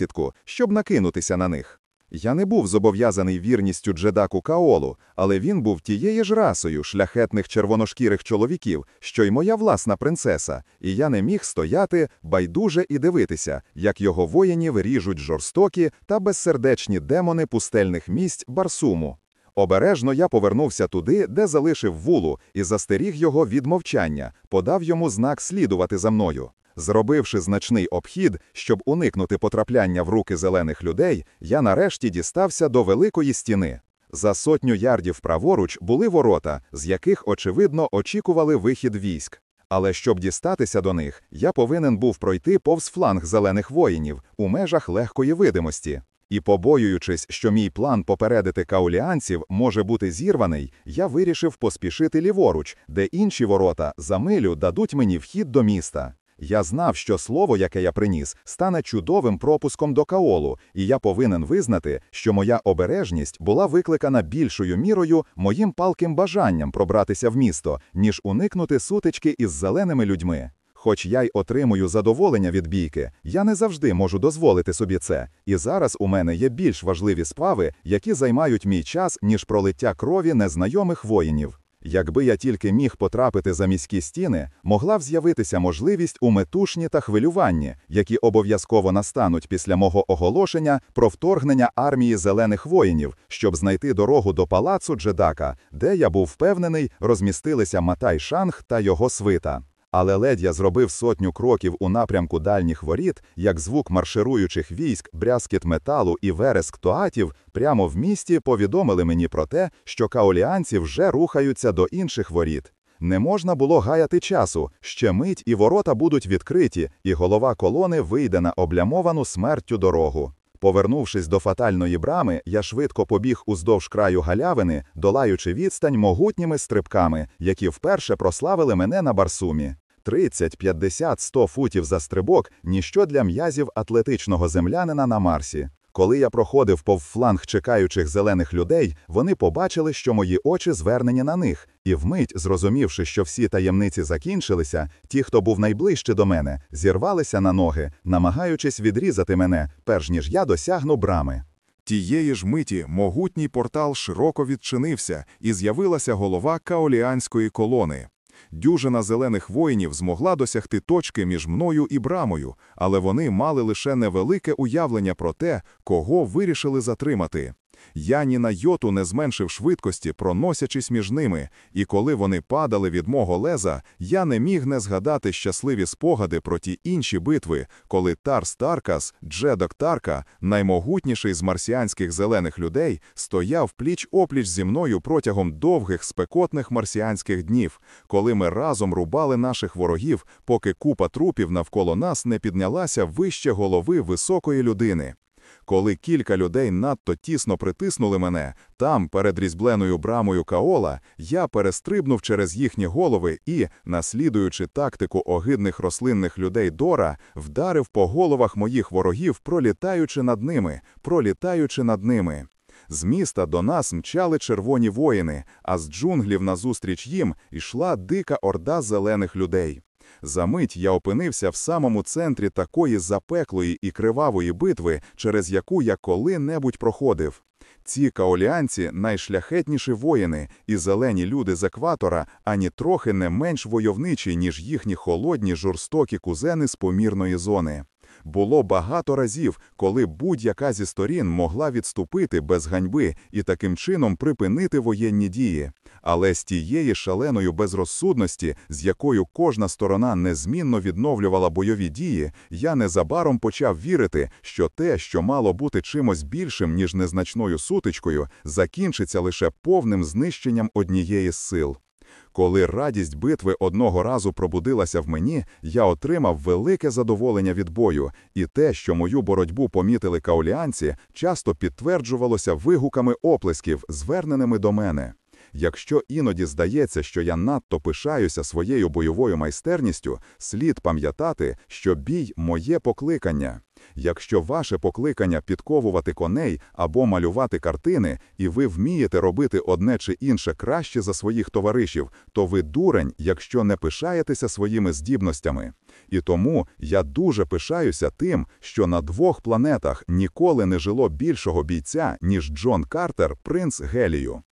засідку, щоб накинутися на них. Я не був зобов'язаний вірністю Джедаку Каолу, але він був тією ж расою шляхетних червоношкірих чоловіків, що й моя власна принцеса, і я не міг стояти байдуже і дивитися, як його воїнів ріжуть жорстокі та безсердечні демони пустельних місць Барсуму. Обережно я повернувся туди, де залишив вулу, і застеріг його від мовчання, подав йому знак слідувати за мною. Зробивши значний обхід, щоб уникнути потрапляння в руки зелених людей, я нарешті дістався до великої стіни. За сотню ярдів праворуч були ворота, з яких, очевидно, очікували вихід військ. Але щоб дістатися до них, я повинен був пройти повз фланг зелених воїнів у межах легкої видимості. І, побоюючись, що мій план попередити кауліанців може бути зірваний, я вирішив поспішити ліворуч, де інші ворота за милю дадуть мені вхід до міста. Я знав, що слово, яке я приніс, стане чудовим пропуском до Каолу, і я повинен визнати, що моя обережність була викликана більшою мірою моїм палким бажанням пробратися в місто, ніж уникнути сутички із зеленими людьми. Хоч я й отримую задоволення від бійки, я не завжди можу дозволити собі це. І зараз у мене є більш важливі справи, які займають мій час, ніж пролиття крові незнайомих воїнів. Якби я тільки міг потрапити за міські стіни, могла б з'явитися можливість у метушні та хвилюванні, які обов'язково настануть після мого оголошення про вторгнення армії зелених воїнів, щоб знайти дорогу до палацу Джедака, де я був впевнений, розмістилися Матай Шанг та його свита. Але ледь я зробив сотню кроків у напрямку дальніх воріт, як звук маршируючих військ, брязкіт металу і вереск тоатів прямо в місті повідомили мені про те, що каоліанці вже рухаються до інших воріт. Не можна було гаяти часу, ще мить і ворота будуть відкриті, і голова колони вийде на облямовану смертю дорогу. Повернувшись до фатальної брами, я швидко побіг уздовж краю галявини, долаючи відстань могутніми стрибками, які вперше прославили мене на барсумі. 30, 50, 100 футів за стрибок ніщо для м'язів атлетичного землянина на Марсі. Коли я проходив пов фланг чекаючих зелених людей, вони побачили, що мої очі звернені на них, і вмить, зрозумівши, що всі таємниці закінчилися, ті, хто був найближче до мене, зірвалися на ноги, намагаючись відрізати мене, перш ніж я досягну брами. Тієї ж миті могутній портал широко відчинився, і з'явилася голова каоліанської колони. Дюжина зелених воїнів змогла досягти точки між мною і брамою, але вони мали лише невелике уявлення про те, кого вирішили затримати. Я ні на йоту не зменшив швидкості, проносячись між ними, і коли вони падали від мого леза, я не міг не згадати щасливі спогади про ті інші битви, коли Тарс Таркас, Джедок Тарка, наймогутніший з марсіанських зелених людей, стояв пліч опліч зі мною протягом довгих спекотних марсіанських днів, коли ми разом рубали наших ворогів, поки купа трупів навколо нас не піднялася вище голови високої людини. Коли кілька людей надто тісно притиснули мене, там, перед різьбленою брамою Каола, я перестрибнув через їхні голови і, наслідуючи тактику огидних рослинних людей Дора, вдарив по головах моїх ворогів, пролітаючи над ними, пролітаючи над ними. З міста до нас мчали червоні воїни, а з джунглів назустріч їм йшла дика орда зелених людей. За мить я опинився в самому центрі такої запеклої і кривавої битви, через яку я коли-небудь проходив. Ці каоліанці найшляхетніші воїни, і зелені люди з екватора ані трохи не менш войовничі, ніж їхні холодні жорстокі кузени з помірної зони. Було багато разів, коли будь-яка зі сторін могла відступити без ганьби і таким чином припинити воєнні дії. Але з тієї шаленої безрозсудності, з якою кожна сторона незмінно відновлювала бойові дії, я незабаром почав вірити, що те, що мало бути чимось більшим, ніж незначною сутичкою, закінчиться лише повним знищенням однієї з сил. Коли радість битви одного разу пробудилася в мені, я отримав велике задоволення від бою, і те, що мою боротьбу помітили кауліанці, часто підтверджувалося вигуками оплесків, зверненими до мене. Якщо іноді здається, що я надто пишаюся своєю бойовою майстерністю, слід пам'ятати, що бій моє покликання. Якщо ваше покликання підковувати коней або малювати картини, і ви вмієте робити одне чи інше краще за своїх товаришів, то ви дурень, якщо не пишаєтеся своїми здібностями. І тому я дуже пишаюся тим, що на двох планетах ніколи не жило більшого бійця, ніж Джон Картер, принц Гелію.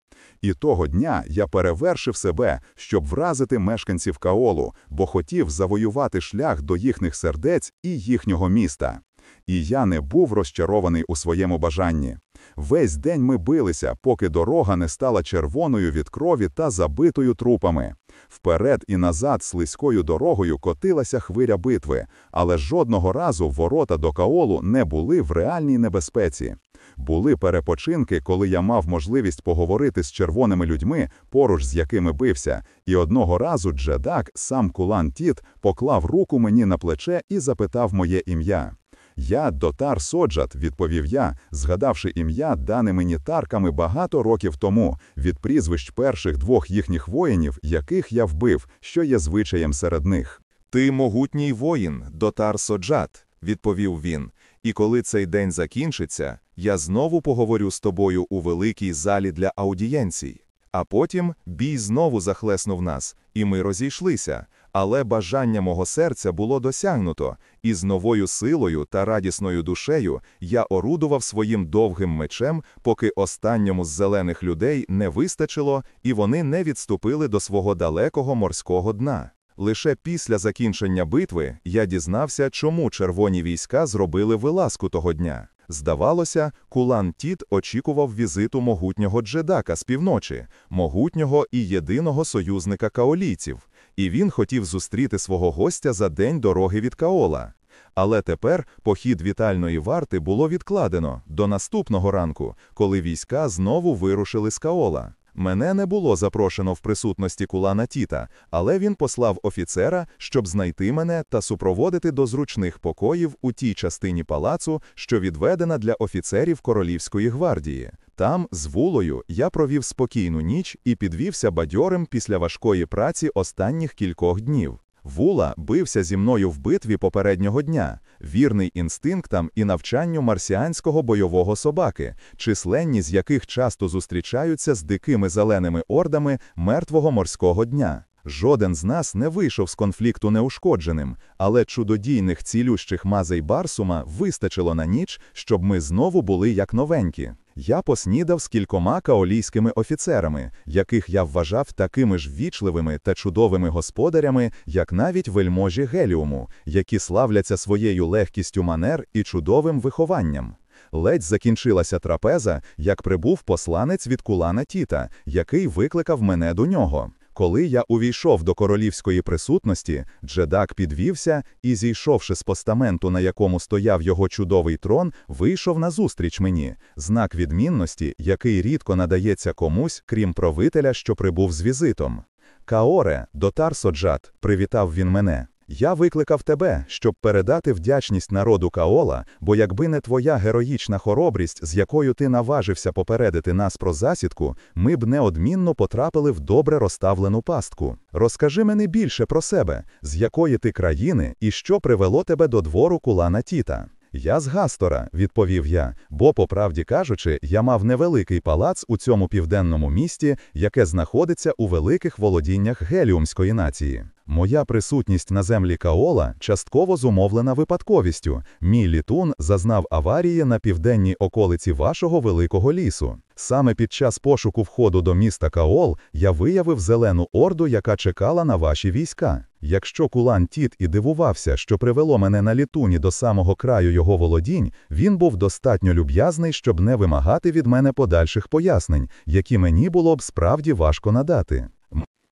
І того дня я перевершив себе, щоб вразити мешканців Каолу, бо хотів завоювати шлях до їхніх сердець і їхнього міста. І я не був розчарований у своєму бажанні. Весь день ми билися, поки дорога не стала червоною від крові та забитою трупами. Вперед і назад слизькою дорогою котилася хвиля битви, але жодного разу ворота до Каолу не були в реальній небезпеці. Були перепочинки, коли я мав можливість поговорити з червоними людьми, поруч з якими бився, і одного разу Джедак, сам Кулан Тіт, поклав руку мені на плече і запитав моє ім'я. Я Дотар Соджат, відповів я, згадавши ім'я, дане мені тарками багато років тому, від прізвищ перших двох їхніх воїнів, яких я вбив, що є звичаєм серед них. Ти могутній воїн, Дотар Соджат, відповів він. І коли цей день закінчиться, я знову поговорю з тобою у великій залі для аудієнцій. А потім бій знову захлеснув нас, і ми розійшлися. Але бажання мого серця було досягнуто, і з новою силою та радісною душею я орудував своїм довгим мечем, поки останньому з зелених людей не вистачило, і вони не відступили до свого далекого морського дна. Лише після закінчення битви я дізнався, чому червоні війська зробили вилазку того дня. Здавалося, Кулан Тіт очікував візиту могутнього джедака з півночі, могутнього і єдиного союзника каолійців, і він хотів зустріти свого гостя за день дороги від Каола. Але тепер похід вітальної варти було відкладено до наступного ранку, коли війська знову вирушили з Каола. Мене не було запрошено в присутності кулана Тіта, але він послав офіцера, щоб знайти мене та супроводити до зручних покоїв у тій частині палацу, що відведена для офіцерів королівської гвардії. Там, з вулою, я провів спокійну ніч і підвівся бадьорим після важкої праці останніх кількох днів. Вула бився зі мною в битві попереднього дня, вірний інстинктам і навчанню марсіанського бойового собаки, численні з яких часто зустрічаються з дикими зеленими ордами мертвого морського дня. Жоден з нас не вийшов з конфлікту неушкодженим, але чудодійних цілющих мазей Барсума вистачило на ніч, щоб ми знову були як новенькі. Я поснідав з кількома каолійськими офіцерами, яких я вважав такими ж вічливими та чудовими господарями, як навіть вельможі Геліуму, які славляться своєю легкістю манер і чудовим вихованням. Ледь закінчилася трапеза, як прибув посланець від кулана Тіта, який викликав мене до нього. Коли я увійшов до королівської присутності, Джедак підвівся і, зійшовши з постаменту, на якому стояв його чудовий трон, вийшов назустріч мені, знак відмінності, який рідко надається комусь, крім правителя, що прибув з візитом. Каоре, дотар Соджат, привітав він мене. Я викликав тебе, щоб передати вдячність народу Каола, бо якби не твоя героїчна хоробрість, з якою ти наважився попередити нас про засідку, ми б неодмінно потрапили в добре розставлену пастку. Розкажи мені більше про себе, з якої ти країни і що привело тебе до двору кулана Тіта. Я з Гастора, відповів я, бо, по правді кажучи, я мав невеликий палац у цьому південному місті, яке знаходиться у великих володіннях геліумської нації. Моя присутність на землі Каола частково зумовлена випадковістю. Мій літун зазнав аварії на південній околиці вашого великого лісу. Саме під час пошуку входу до міста Каол я виявив зелену орду, яка чекала на ваші війська. Якщо Кулан Тіт і дивувався, що привело мене на літуні до самого краю його володінь, він був достатньо люб'язний, щоб не вимагати від мене подальших пояснень, які мені було б справді важко надати.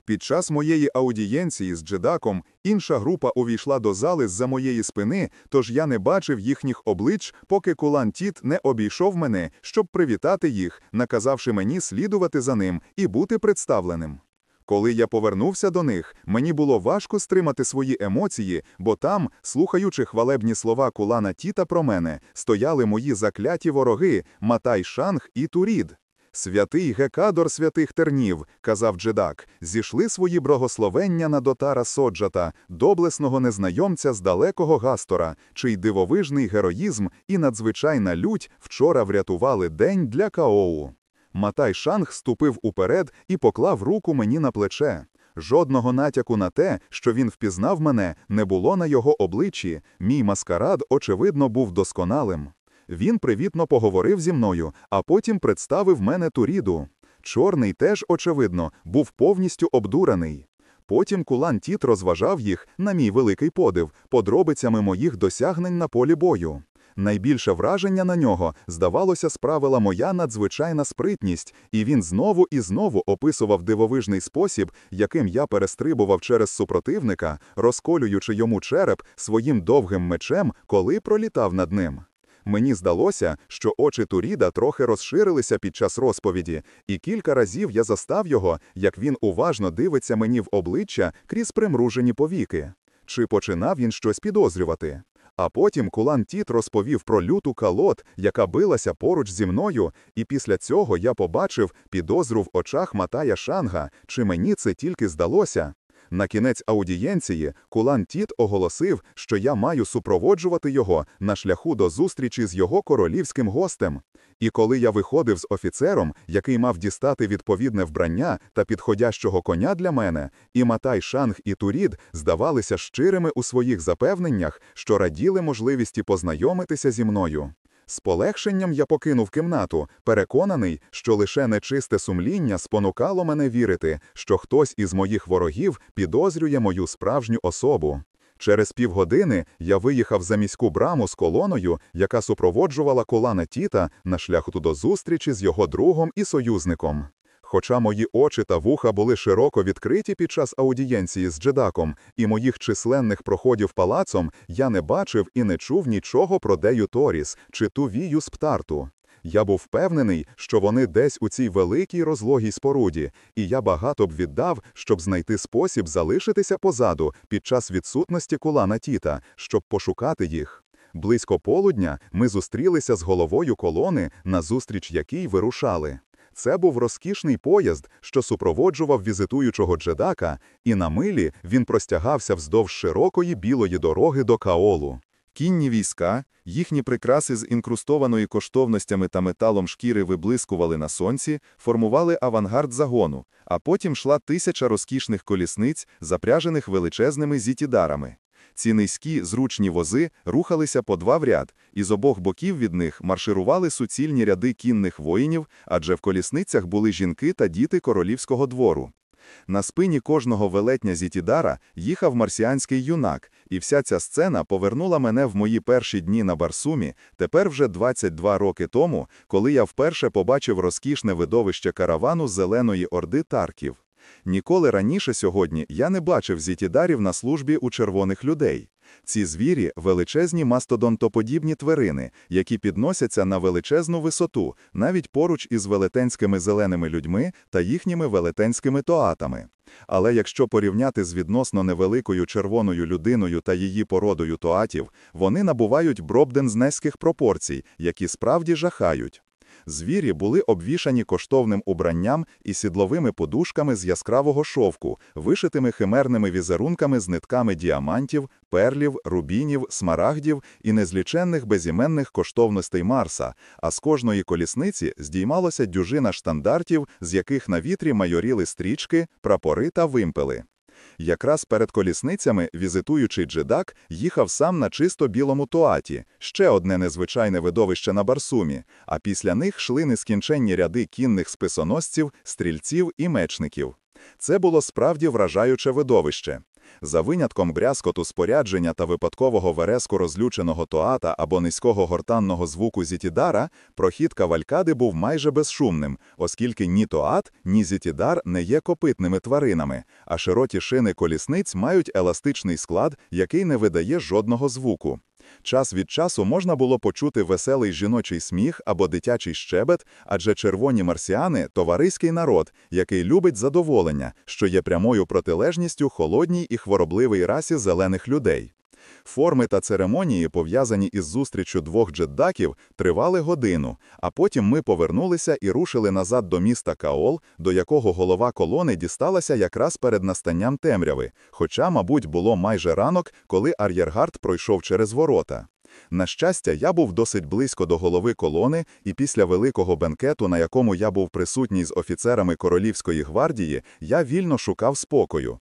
Під час моєї аудієнції з Джедаком інша група увійшла до зали з-за моєї спини, тож я не бачив їхніх облич, поки Кулан Тіт не обійшов мене, щоб привітати їх, наказавши мені слідувати за ним і бути представленим. Коли я повернувся до них, мені було важко стримати свої емоції, бо там, слухаючи хвалебні слова Кулана Тіта про мене, стояли мої закляті вороги Матай Шанг і Турід. Святий Гекадор святих тернів, казав Джедак, зійшли свої благословення на дотара Соджата, доблесного незнайомця з далекого Гастора, чий дивовижний героїзм і надзвичайна лють вчора врятували день для Каоу. Матай Шанг ступив уперед і поклав руку мені на плече. Жодного натяку на те, що він впізнав мене, не було на його обличчі. Мій маскарад, очевидно, був досконалим. Він привітно поговорив зі мною, а потім представив мене Туріду. Чорний теж, очевидно, був повністю обдураний. Потім Кулан Тіт розважав їх, на мій великий подив, подробицями моїх досягнень на полі бою. Найбільше враження на нього, здавалося, справила моя надзвичайна спритність, і він знову і знову описував дивовижний спосіб, яким я перестрибував через супротивника, розколюючи йому череп своїм довгим мечем, коли пролітав над ним. Мені здалося, що очі Туріда трохи розширилися під час розповіді, і кілька разів я застав його, як він уважно дивиться мені в обличчя крізь примружені повіки. Чи починав він щось підозрювати? А потім Кулан Тіт розповів про люту калот, яка билася поруч зі мною, і після цього я побачив підозру в очах Матая Шанга, чи мені це тільки здалося. На кінець аудієнції Кулан Тіт оголосив, що я маю супроводжувати його на шляху до зустрічі з його королівським гостем. І коли я виходив з офіцером, який мав дістати відповідне вбрання та підходящого коня для мене, і Матай Шанг і Турід здавалися щирими у своїх запевненнях, що раділи можливості познайомитися зі мною. З полегшенням я покинув кімнату, переконаний, що лише нечисте сумління спонукало мене вірити, що хтось із моїх ворогів підозрює мою справжню особу. Через півгодини я виїхав за міську браму з колоною, яка супроводжувала колана Тіта на шляху до зустрічі з його другом і союзником. Хоча мої очі та вуха були широко відкриті під час аудієнції з Джедаком і моїх численних проходів палацом, я не бачив і не чув нічого про Дею Торіс чи ту вію з Птарту. Я був впевнений, що вони десь у цій великій розлогій споруді, і я багато б віддав, щоб знайти спосіб залишитися позаду під час відсутності кулана Тіта, щоб пошукати їх. Близько полудня ми зустрілися з головою колони, на зустріч якій вирушали. Це був розкішний поїзд, що супроводжував візитуючого джедака, і на милі він простягався вздовж широкої білої дороги до Каолу. Кінні війська, їхні прикраси з інкрустованої коштовностями та металом шкіри виблискували на сонці, формували авангард загону, а потім йшла тисяча розкішних колісниць, запряжених величезними зітідарами. Ці низькі, зручні вози рухалися по два в ряд, і з обох боків від них марширували суцільні ряди кінних воїнів, адже в колісницях були жінки та діти королівського двору. На спині кожного велетня Зітідара їхав марсіанський юнак, і вся ця сцена повернула мене в мої перші дні на Барсумі, тепер вже 22 роки тому, коли я вперше побачив розкішне видовище каравану Зеленої Орди Тарків. Ніколи раніше сьогодні я не бачив зітідарів на службі у червоних людей. Ці звірі величезні мастодонтоподібні тварини, які підносяться на величезну висоту, навіть поруч із велетенськими зеленими людьми та їхніми велетенськими тоатами. Але якщо порівняти з відносно невеликою червоною людиною та її породою тоатів, вони набувають бробдензнеських пропорцій, які справді жахають. Звірі були обвішані коштовним убранням і сідловими подушками з яскравого шовку, вишитими химерними візерунками з нитками діамантів, перлів, рубінів, смарагдів і незліченних безіменних коштовностей Марса, а з кожної колісниці здіймалося дюжина штандартів, з яких на вітрі майоріли стрічки, прапори та вимпели. Якраз перед колісницями візитуючий джедак їхав сам на чисто білому туаті, ще одне незвичайне видовище на Барсумі, а після них йшли нескінченні ряди кінних списоносців, стрільців і мечників. Це було справді вражаюче видовище. За винятком брязкоту спорядження та випадкового вереску розлюченого тоата або низького гортанного звуку зітідара, прохід кавалькади був майже безшумним, оскільки ні тоат, ні зітідар не є копитними тваринами, а широті шини колісниць мають еластичний склад, який не видає жодного звуку. Час від часу можна було почути веселий жіночий сміх або дитячий щебет, адже червоні марсіани товариський народ, який любить задоволення, що є прямою протилежністю холодній і хворобливій расі зелених людей. Форми та церемонії, пов'язані із зустрічю двох джеддаків, тривали годину, а потім ми повернулися і рушили назад до міста Каол, до якого голова колони дісталася якраз перед настанням темряви, хоча, мабуть, було майже ранок, коли ар'єргард пройшов через ворота. На щастя, я був досить близько до голови колони, і після великого бенкету, на якому я був присутній з офіцерами Королівської гвардії, я вільно шукав спокою.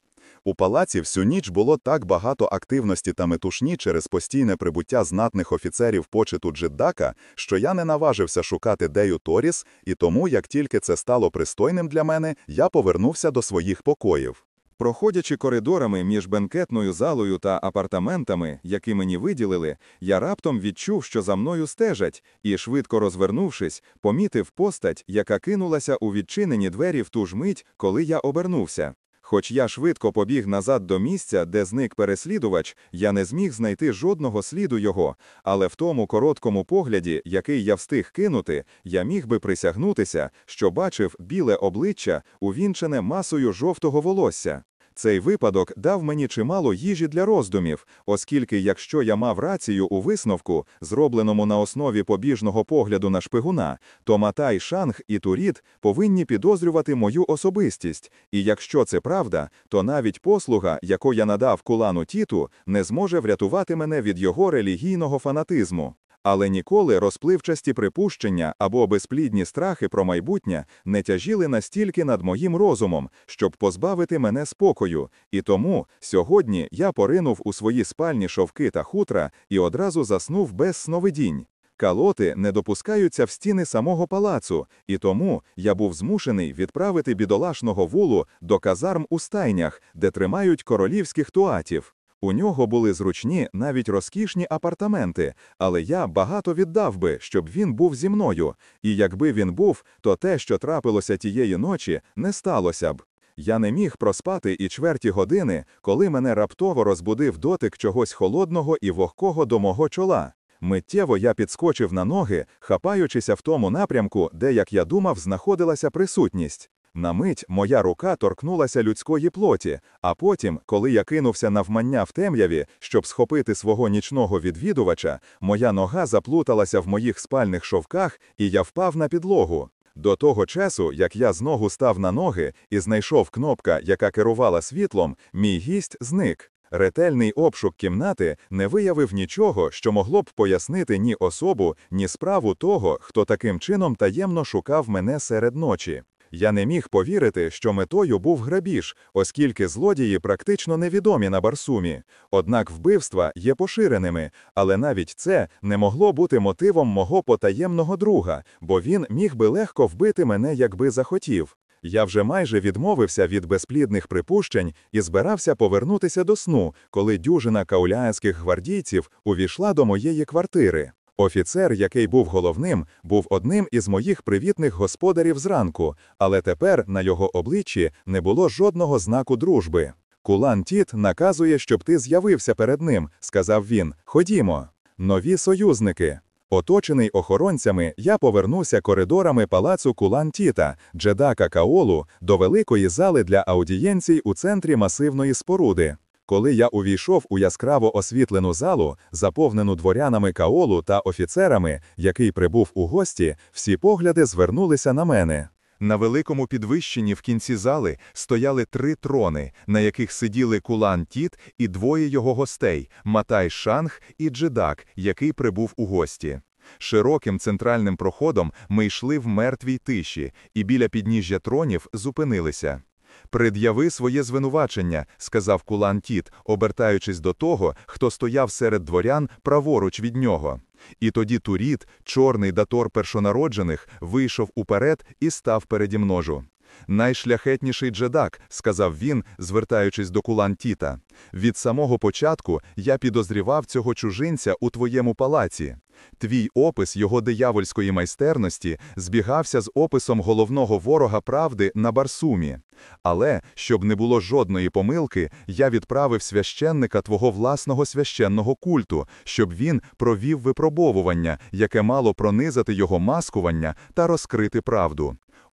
У палаці всю ніч було так багато активності та метушні через постійне прибуття знатних офіцерів почету Джиддака, що я не наважився шукати Дею Торіс, і тому, як тільки це стало пристойним для мене, я повернувся до своїх покоїв. Проходячи коридорами між бенкетною залою та апартаментами, які мені виділили, я раптом відчув, що за мною стежать, і, швидко розвернувшись, помітив постать, яка кинулася у відчинені двері в ту ж мить, коли я обернувся. Хоч я швидко побіг назад до місця, де зник переслідувач, я не зміг знайти жодного сліду його, але в тому короткому погляді, який я встиг кинути, я міг би присягнутися, що бачив біле обличчя, увінчене масою жовтого волосся. Цей випадок дав мені чимало їжі для роздумів, оскільки якщо я мав рацію у висновку, зробленому на основі побіжного погляду на шпигуна, то Матай Шанг і Туріт повинні підозрювати мою особистість, і якщо це правда, то навіть послуга, яку я надав кулану Тіту, не зможе врятувати мене від його релігійного фанатизму. Але ніколи розпливчасті припущення або безплідні страхи про майбутнє не тяжіли настільки над моїм розумом, щоб позбавити мене спокою, і тому сьогодні я поринув у свої спальні шовки та хутра і одразу заснув без сновидінь. Калоти не допускаються в стіни самого палацу, і тому я був змушений відправити бідолашного вулу до казарм у стайнях, де тримають королівських туатів. У нього були зручні, навіть розкішні апартаменти, але я багато віддав би, щоб він був зі мною, і якби він був, то те, що трапилося тієї ночі, не сталося б. Я не міг проспати і чверті години, коли мене раптово розбудив дотик чогось холодного і вогкого до мого чола. Миттєво я підскочив на ноги, хапаючися в тому напрямку, де, як я думав, знаходилася присутність. На мить моя рука торкнулася людської плоті, а потім, коли я кинувся навмання в темряві, щоб схопити свого нічного відвідувача, моя нога заплуталася в моїх спальних шовках, і я впав на підлогу. До того часу, як я знову став на ноги і знайшов кнопка, яка керувала світлом, мій гість зник. Ретельний обшук кімнати не виявив нічого, що могло б пояснити ні особу, ні справу того, хто таким чином таємно шукав мене серед ночі. Я не міг повірити, що метою був грабіж, оскільки злодії практично невідомі на Барсумі. Однак вбивства є поширеними, але навіть це не могло бути мотивом мого потаємного друга, бо він міг би легко вбити мене, якби захотів. Я вже майже відмовився від безплідних припущень і збирався повернутися до сну, коли дюжина кауляїнських гвардійців увійшла до моєї квартири. Офіцер, який був головним, був одним із моїх привітних господарів зранку, але тепер на його обличчі не було жодного знаку дружби. Кулан Тіт наказує, щоб ти з'явився перед ним, сказав він. Ходімо. Нові союзники. Оточений охоронцями, я повернувся коридорами палацу Кулан Тіта, Джедака Каолу, до великої зали для аудієнцій у центрі масивної споруди. Коли я увійшов у яскраво освітлену залу, заповнену дворянами Каолу та офіцерами, який прибув у гості, всі погляди звернулися на мене. На великому підвищенні в кінці зали стояли три трони, на яких сиділи Кулан Тіт і двоє його гостей Матай Шанг і Джедак, який прибув у гості. Широким центральним проходом ми йшли в мертвій тиші, і біля підніжжя тронів зупинилися. Пред'яви своє звинувачення, сказав Кулан Тіт, обертаючись до того, хто стояв серед дворян праворуч від нього. І тоді Туріт, чорний датор першонароджених, вийшов уперед і став переді множу. Найшляхетніший джедак, сказав він, звертаючись до Кулан Тіта. Від самого початку я підозрівав цього чужинця у твоєму палаці. Твій опис його диявольської майстерності збігався з описом головного ворога правди на Барсумі. Але, щоб не було жодної помилки, я відправив священника твого власного священного культу, щоб він провів випробовування, яке мало пронизати його маскування та розкрити правду.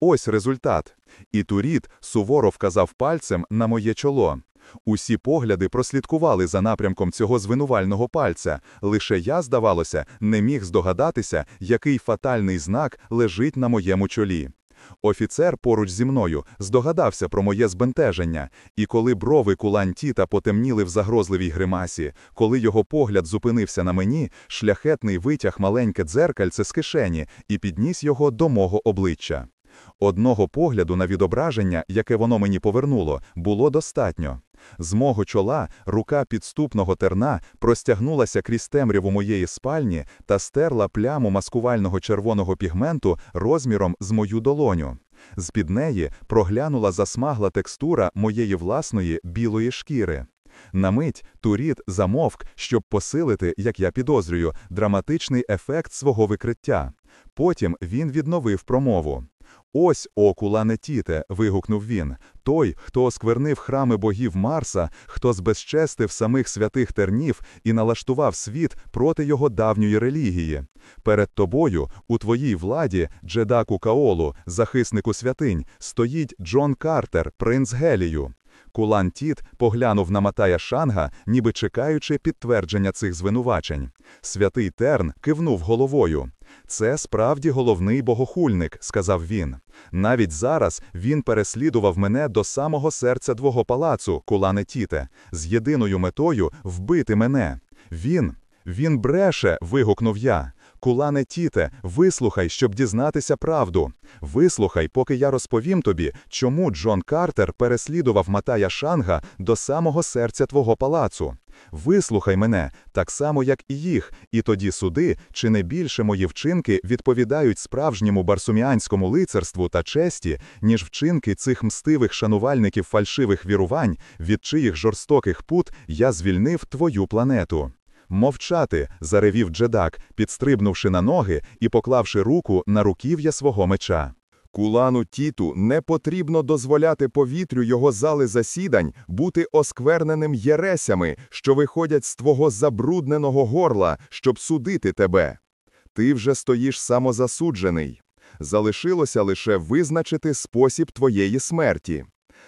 Ось результат. І Туріт суворо вказав пальцем на моє чоло. Усі погляди прослідкували за напрямком цього звинувального пальця. Лише я, здавалося, не міг здогадатися, який фатальний знак лежить на моєму чолі. Офіцер поруч зі мною здогадався про моє збентеження, і коли брови кулань Тіта потемніли в загрозливій гримасі, коли його погляд зупинився на мені, шляхетний витяг маленьке дзеркальце з кишені і підніс його до мого обличчя. Одного погляду на відображення, яке воно мені повернуло, було достатньо. З мого чола рука підступного терна простягнулася крізь темряву моєї спальні та стерла пляму маскувального червоного пігменту розміром з мою долоню. З-під неї проглянула засмагла текстура моєї власної білої шкіри. На мить Туріт замовк, щоб посилити, як я підозрюю, драматичний ефект свого викриття. Потім він відновив промову. Ось окула Нетіте, вигукнув він, той, хто осквернив храми богів Марса, хто збезчестив самих святих тернів і налаштував світ проти його давньої релігії. Перед тобою, у твоїй владі, Джедаку Каолу, захиснику святинь, стоїть Джон Картер, принц Гелію. Кулан Тіт поглянув на Матая Шанга, ніби чекаючи підтвердження цих звинувачень. Святий Терн кивнув головою. Це справді головний богохульник, сказав він. Навіть зараз він переслідував мене до самого серця твого палацу, кулане Тіте, з єдиною метою вбити мене. Він, він бреше, вигукнув я. Кулане Тіте, вислухай, щоб дізнатися правду. Вислухай, поки я розповім тобі, чому Джон Картер переслідував Матая Шанга до самого серця твого палацу. Вислухай мене, так само, як і їх, і тоді суди, чи не більше мої вчинки відповідають справжньому барсуміанському лицарству та честі, ніж вчинки цих мстивих шанувальників фальшивих вірувань, від чиїх жорстоких пут я звільнив твою планету. Мовчати, заревів Джедак, підстрибнувши на ноги і поклавши руку на руків'я свого меча. Кулану Тіту не потрібно дозволяти повітрю його зали засідань бути оскверненим єресями, що виходять з твого забрудненого горла, щоб судити тебе. Ти вже стоїш самозасуджений. Залишилося лише визначити спосіб твоєї смерті.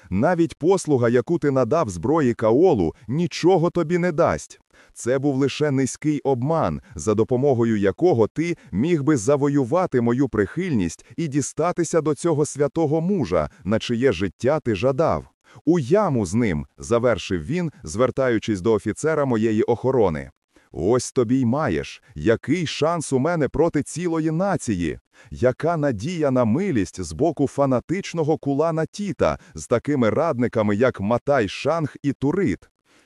Навіть послуга, яку ти надав зброї Каолу, нічого тобі не дасть. Це був лише низький обман, за допомогою якого ти міг би завоювати мою прихильність і дістатися до цього святого мужа, на чиє життя ти жадав. У яму з ним, завершив він, звертаючись до офіцера моєї охорони. Ось тобі й маєш, який шанс у мене проти цілої нації, яка надія на милість з боку фанатичного кулана Тіта з такими радниками, як Матай Шанг і Турит.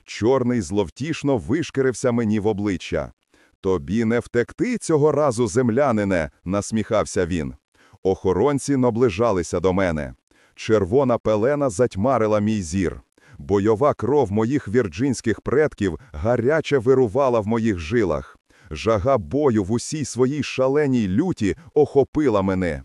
Чорний зловтішно вишкірився мені в обличчя. Тобі не втекти цього разу, землянине, насміхався він. Охоронці наближалися до мене. Червона пелена затьмарила мій зір. Бойова кров моїх вірджинських предків гаряче вирувала в моїх жилах. Жага бою в усій своїй шаленій люті охопила мене.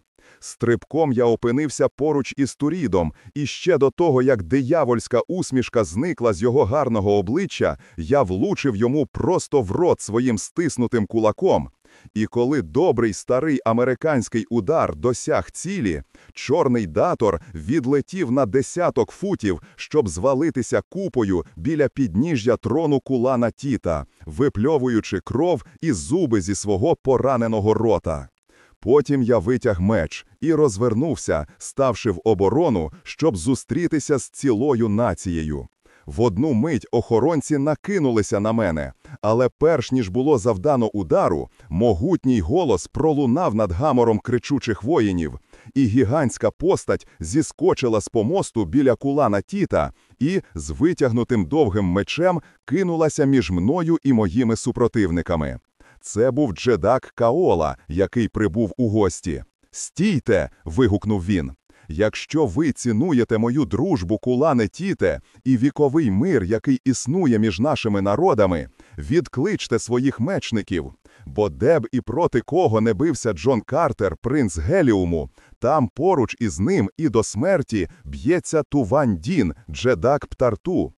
Стрибком я опинився поруч із Турідом, і ще до того, як диявольська усмішка зникла з його гарного обличчя, я влучив йому просто в рот своїм стиснутим кулаком. І коли добрий старий американський удар досяг цілі, чорний датор відлетів на десяток футів, щоб звалитися купою біля підніжжя трону кулана Тіта, випльовуючи кров і зуби зі свого пораненого рота. Потім я витяг меч і розвернувся, ставши в оборону, щоб зустрітися з цілою нацією. В одну мить охоронці накинулися на мене, але перш ніж було завдано удару, могутній голос пролунав над гамором кричучих воїнів, і гігантська постать зіскочила з помосту біля кулана Тіта і з витягнутим довгим мечем кинулася між мною і моїми супротивниками. Це був Джедак Каола, який прибув у гості. Стійте. вигукнув він. Якщо ви цінуєте мою дружбу, кулане Тіте, і віковий мир, який існує між нашими народами, відкличте своїх мечників. Бо де б і проти кого не бився Джон Картер, принц Геліуму, там поруч із ним і до смерті б'ється Тувань Дін, Джедак Птарту.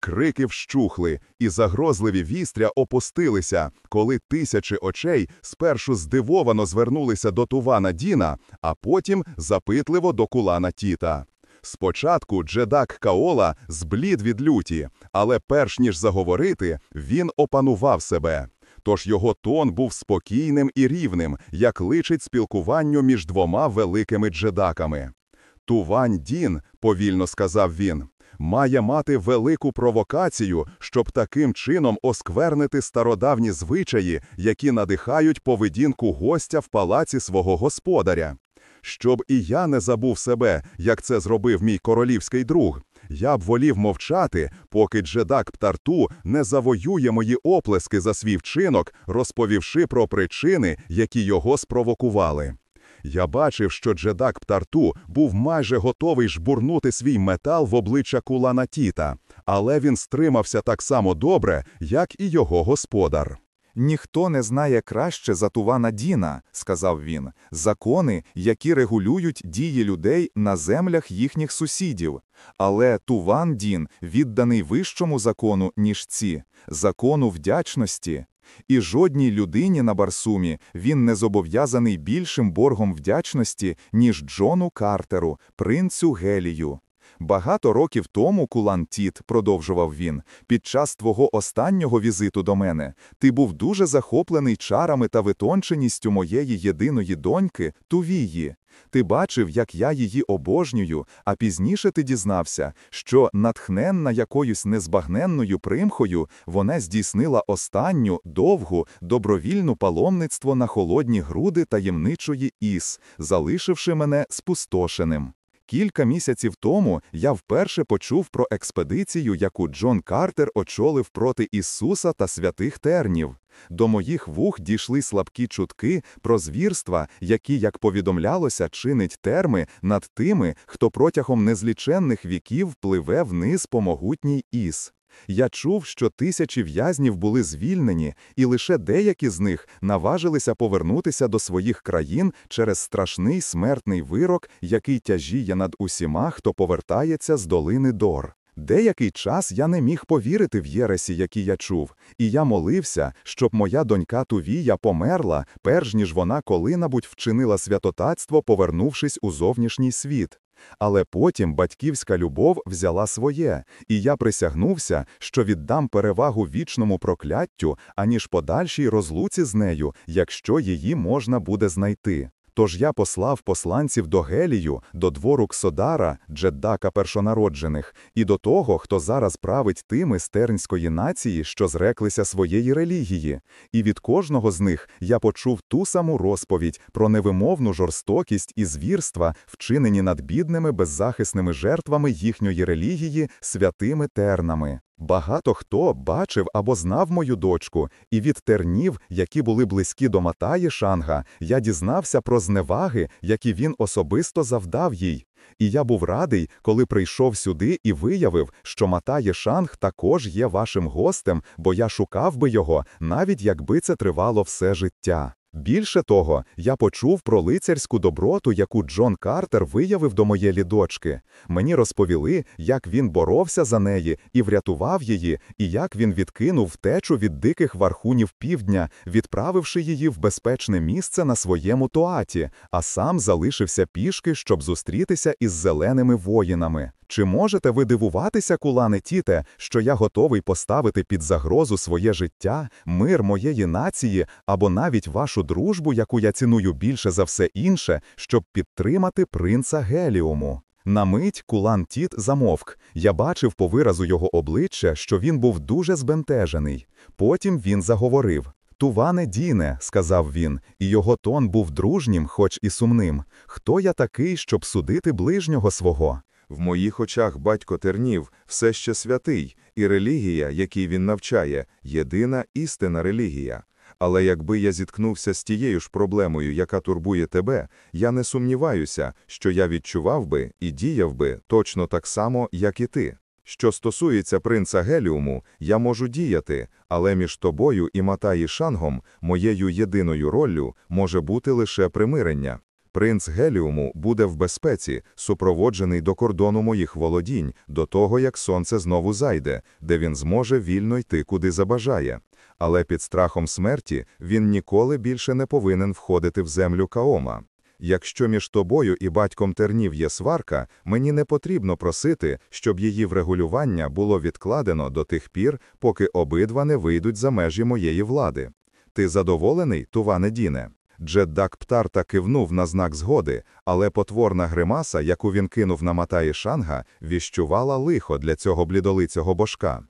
Крики вщухли, і загрозливі вістря опустилися, коли тисячі очей спершу здивовано звернулися до Тувана Діна, а потім запитливо до кулана Тіта. Спочатку Джедак Каола зблід від люті, але перш ніж заговорити, він опанував себе. Тож його тон був спокійним і рівним, як личить спілкуванню між двома великими джедаками. Тувань Дін, повільно сказав він, має мати велику провокацію, щоб таким чином осквернити стародавні звичаї, які надихають поведінку гостя в палаці свого господаря. Щоб і я не забув себе, як це зробив мій королівський друг. Я б волів мовчати, поки Джедак Птарту не завоює мої оплески за свій вчинок, розповівши про причини, які його спровокували. Я бачив, що Джедак Птарту був майже готовий жбурнути свій метал в обличчя Кулана Тіта, але він стримався так само добре, як і його господар. Ніхто не знає краще за Тувана Діна, сказав він, закони, які регулюють дії людей на землях їхніх сусідів. Але Туван Дін відданий вищому закону, ніж ці, закону вдячності. І жодній людині на Барсумі він не зобов'язаний більшим боргом вдячності, ніж Джону Картеру, принцю Гелію. Багато років тому, Кулан Тіт, продовжував він, під час твого останнього візиту до мене, ти був дуже захоплений чарами та витонченістю моєї єдиної доньки, Тувії. Ти бачив, як я її обожнюю, а пізніше ти дізнався, що, натхненна якоюсь незбагненною примхою, вона здійснила останню, довгу, добровільну паломництво на холодні груди таємничої іс, залишивши мене спустошеним. Кілька місяців тому я вперше почув про експедицію, яку Джон Картер очолив проти Ісуса та святих тернів. До моїх вух дійшли слабкі чутки про звірства, які, як повідомлялося, чинить терми над тими, хто протягом незліченних віків пливе вниз по могутній іс. Я чув, що тисячі в'язнів були звільнені, і лише деякі з них наважилися повернутися до своїх країн через страшний смертний вирок, який тяжіє над усіма, хто повертається з долини Дор. Деякий час я не міг повірити в єресі, які я чув, і я молився, щоб моя донька Тувія померла, перш ніж вона коли-небудь вчинила святотатство, повернувшись у зовнішній світ. Але потім батьківська любов взяла своє, і я присягнувся, що віддам перевагу вічному прокляттю, аніж подальшій розлуці з нею, якщо її можна буде знайти. Тож я послав посланців до Гелію, до двору Ксодара, Джеддака першонароджених, і до того, хто зараз править тими стернської нації, що зреклися своєї релігії. І від кожного з них я почув ту саму розповідь про невимовну жорстокість і звірства, вчинені над бідними беззахисними жертвами їхньої релігії, святими тернами. Багато хто бачив або знав мою дочку, і від тернів, які були близькі до Матаї Шанга, я дізнався про зневаги, які він особисто завдав їй. І я був радий, коли прийшов сюди і виявив, що Матає Шанг також є вашим гостем, бо я шукав би його, навіть якби це тривало все життя. Більше того, я почув про лицарську доброту, яку Джон Картер виявив до моєї дочки. Мені розповіли, як він боровся за неї і врятував її, і як він відкинув втечу від диких вархунів півдня, відправивши її в безпечне місце на своєму тоаті, а сам залишився пішки, щоб зустрітися із зеленими воїнами. Чи можете ви дивуватися, кулане тіте, що я готовий поставити під загрозу своє життя, мир моєї нації або навіть вашу дружбу, яку я ціную більше за все інше, щоб підтримати принца Геліуму? На мить кулан Тіт замовк. Я бачив по виразу його обличчя, що він був дуже збентежений. Потім він заговорив. Туване Діне, сказав він, і його тон був дружнім, хоч і сумним. Хто я такий, щоб судити ближнього свого? В моїх очах батько Тернів все ще святий, і релігія, якій він навчає, єдина істина релігія. Але якби я зіткнувся з тією ж проблемою, яка турбує тебе, я не сумніваюся, що я відчував би і діяв би точно так само, як і ти. Що стосується принца Геліуму, я можу діяти, але між тобою і Матаї Шангом моєю єдиною роллю може бути лише примирення. Принц Геліуму буде в безпеці, супроводжений до кордону моїх володінь, до того, як сонце знову зайде, де він зможе вільно йти, куди забажає. Але під страхом смерті він ніколи більше не повинен входити в землю Каома. Якщо між тобою і батьком тернів є сварка, мені не потрібно просити, щоб її врегулювання було відкладено до тих пір, поки обидва не вийдуть за межі моєї влади. Ти задоволений, Туване Діне? Джеддак Птарта кивнув на знак згоди, але потворна гримаса, яку він кинув на Матаї Шанга, віщувала лихо для цього блідолицього божка.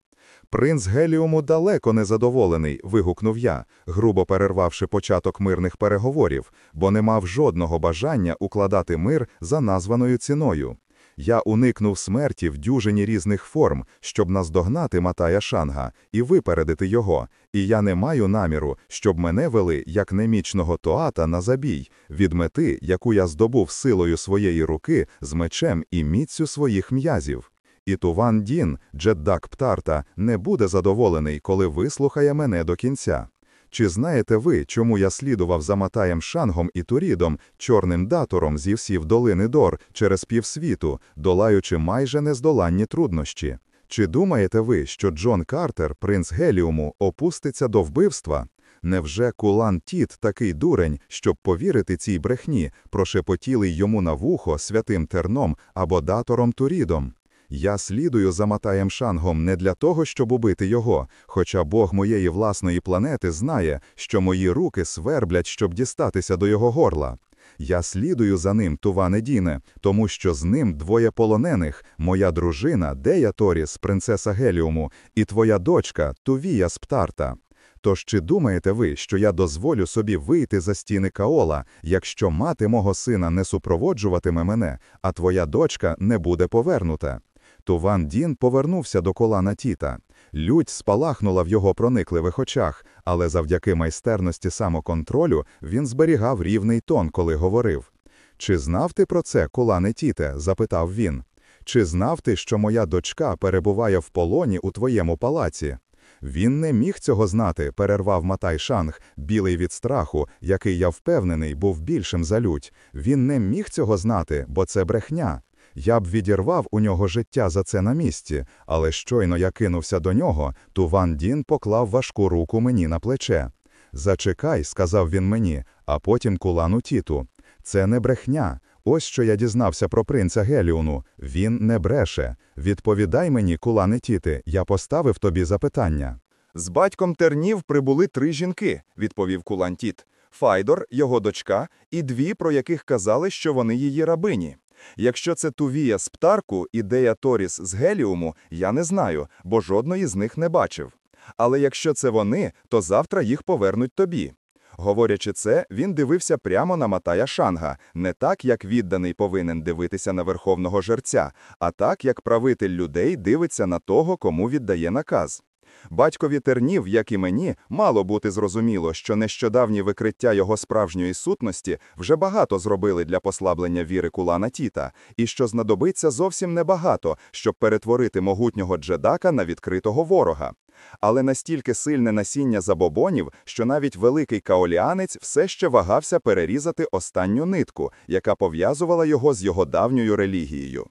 Принц Геліуму далеко не задоволений, вигукнув я, грубо перервавши початок мирних переговорів, бо не мав жодного бажання укладати мир за названою ціною. Я уникнув смерті в дюжині різних форм, щоб наздогнати Матая Шанга і випередити його, і я не маю наміру, щоб мене вели як немічного тоата на забій, від мети, яку я здобув силою своєї руки з мечем і міцю своїх м'язів. І Туван Дін, Джеддак Птарта, не буде задоволений, коли вислухає мене до кінця. Чи знаєте ви, чому я слідував за Матаєм Шангом і Турідом, чорним датором зі всів долини Дор через півсвіту, долаючи майже нездоланні труднощі? Чи думаєте ви, що Джон Картер, принц Геліуму, опуститься до вбивства? Невже Кулан Тіт такий дурень, щоб повірити цій брехні, прошепотілий йому на вухо святим терном або датором Турідом? Я слідую за Матаєм Шангом не для того, щоб убити його, хоча Бог моєї власної планети знає, що мої руки сверблять, щоб дістатися до його горла. Я слідую за ним, Туване Діне, тому що з ним двоє полонених, моя дружина, Дея Торіс, принцеса Геліуму, і твоя дочка, Тувія Сптарта. Тож чи думаєте ви, що я дозволю собі вийти за стіни Каола, якщо мати мого сина не супроводжуватиме мене, а твоя дочка не буде повернута? Туван Дін повернувся до колана Тіта. Лють спалахнула в його проникливих очах, але завдяки майстерності самоконтролю він зберігав рівний тон, коли говорив. Чи знав ти про це, колане Тіте? запитав він. Чи знав ти, що моя дочка перебуває в полоні у твоєму палаці? Він не міг цього знати, перервав Матай Шанг, білий від страху, який я впевнений, був більшим за лють. Він не міг цього знати, бо це брехня. Я б відірвав у нього життя за це на місці, але щойно я кинувся до нього, Туван Дін поклав важку руку мені на плече. Зачекай, сказав він мені, а потім кулану тіту. Це не брехня. Ось що я дізнався про принца Геліуну. Він не бреше. Відповідай мені, кулане тіти, я поставив тобі запитання. З батьком тернів прибули три жінки, відповів Кулан Тіт. Файдор, його дочка, і дві, про яких казали, що вони її рабині. Якщо це Тувія з Птарку і Дея Торіс з Геліуму, я не знаю, бо жодної з них не бачив. Але якщо це вони, то завтра їх повернуть тобі. Говорячи це, він дивився прямо на Матая Шанга, не так, як відданий повинен дивитися на верховного жерця, а так, як правитель людей дивиться на того, кому віддає наказ. Батькові тернів, як і мені, мало бути зрозуміло, що нещодавні викриття його справжньої сутності вже багато зробили для послаблення віри кулана Тіта, і що знадобиться зовсім небагато, щоб перетворити могутнього джедака на відкритого ворога. Але настільки сильне насіння забобонів, що навіть великий каоліанець все ще вагався перерізати останню нитку, яка пов'язувала його з його давньою релігією.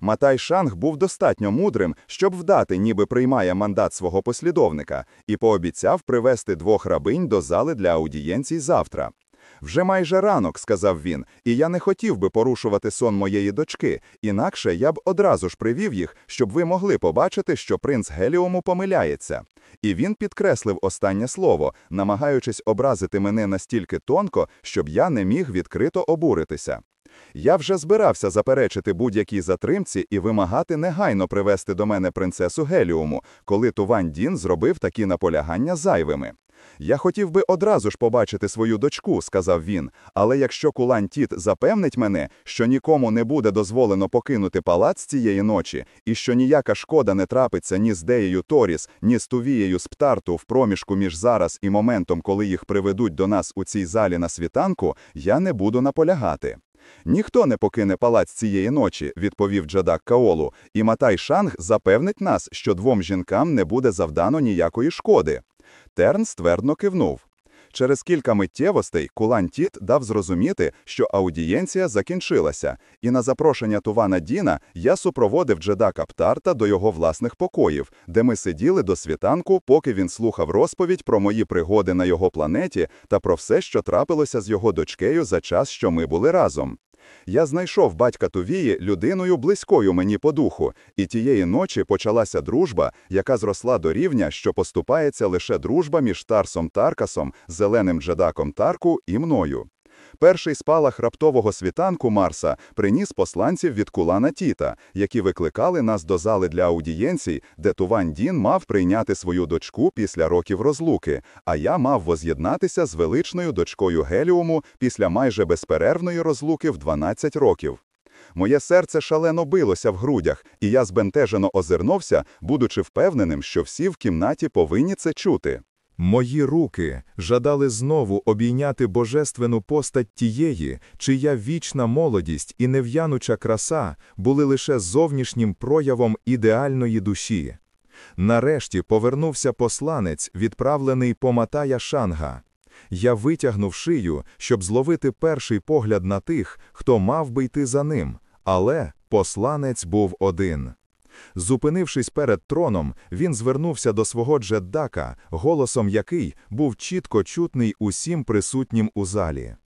Матай Шанг був достатньо мудрим, щоб вдати, ніби приймає мандат свого послідовника, і пообіцяв привести двох рабинь до зали для аудієнцій завтра. Вже майже ранок, сказав він, і я не хотів би порушувати сон моєї дочки, інакше я б одразу ж привів їх, щоб ви могли побачити, що принц Геліуму помиляється. І він підкреслив останнє слово, намагаючись образити мене настільки тонко, щоб я не міг відкрито обуритися. Я вже збирався заперечити будь-якій затримці і вимагати негайно привести до мене принцесу Геліуму, коли Туван Дін зробив такі наполягання зайвими. Я хотів би одразу ж побачити свою дочку, сказав він, але якщо Кулань Тіт запевнить мене, що нікому не буде дозволено покинути палац цієї ночі, і що ніяка шкода не трапиться ні з Деєю Торіс, ні з Тувією з Птарту в проміжку між зараз і моментом, коли їх приведуть до нас у цій залі на світанку, я не буду наполягати. Ніхто не покине палац цієї ночі, відповів Джадак Каолу, і Матай Шанг запевнить нас, що двом жінкам не буде завдано ніякої шкоди. Терн ствердно кивнув. Через кілька миттєвостей Кулан Тіт дав зрозуміти, що аудієнція закінчилася, і на запрошення Тувана Діна я супроводив Джедака Птарта до його власних покоїв, де ми сиділи до світанку, поки він слухав розповідь про мої пригоди на його планеті та про все, що трапилося з його дочкею за час, що ми були разом. Я знайшов батька Тувії людиною близькою мені по духу, і тієї ночі почалася дружба, яка зросла до рівня, що поступається лише дружба між Тарсом Таркасом, зеленим джедаком Тарку і мною. Перший спалах раптового світанку Марса приніс посланців від Кулана Тіта, які викликали нас до зали для аудієнцій, де Тувань Дін мав прийняти свою дочку після років розлуки, а я мав воз'єднатися з величною дочкою Геліуму після майже безперервної розлуки в 12 років. Моє серце шалено билося в грудях, і я збентежено озирнувся, будучи впевненим, що всі в кімнаті повинні це чути. Мої руки жадали знову обійняти божественну постать тієї, чия вічна молодість і нев'януча краса були лише зовнішнім проявом ідеальної душі. Нарешті повернувся посланець, відправлений по Матая Шанга. Я витягнув шию, щоб зловити перший погляд на тих, хто мав би йти за ним, але посланець був один. Зупинившись перед троном, він звернувся до свого джеддака, голосом який був чітко чутний усім присутнім у залі.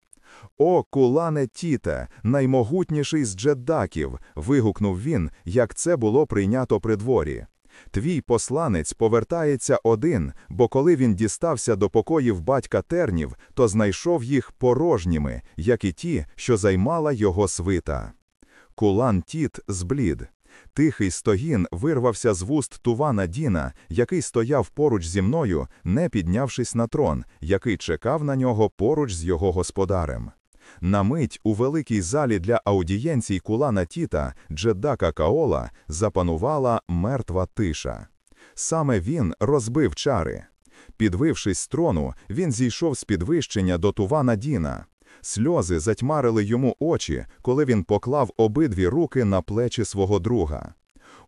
О, кулане Тіте, наймогутніший з джеддаків, вигукнув він, як це було прийнято при дворі. Твій посланець повертається один, бо коли він дістався до покоїв батька тернів, то знайшов їх порожніми, як і ті, що займала його свита. Кулан Тіт зблід. Тихий стогін вирвався з вуст Тувана Діна, який стояв поруч зі мною, не піднявшись на трон, який чекав на нього поруч з його господарем. На мить у великій залі для аудієнцій Кулана Тіта, Джедака Каола, запанувала мертва тиша. Саме він розбив чари. Підвившись з трону, він зійшов з підвищення до Тувана Діна. Сльози затьмарили йому очі, коли він поклав обидві руки на плечі свого друга.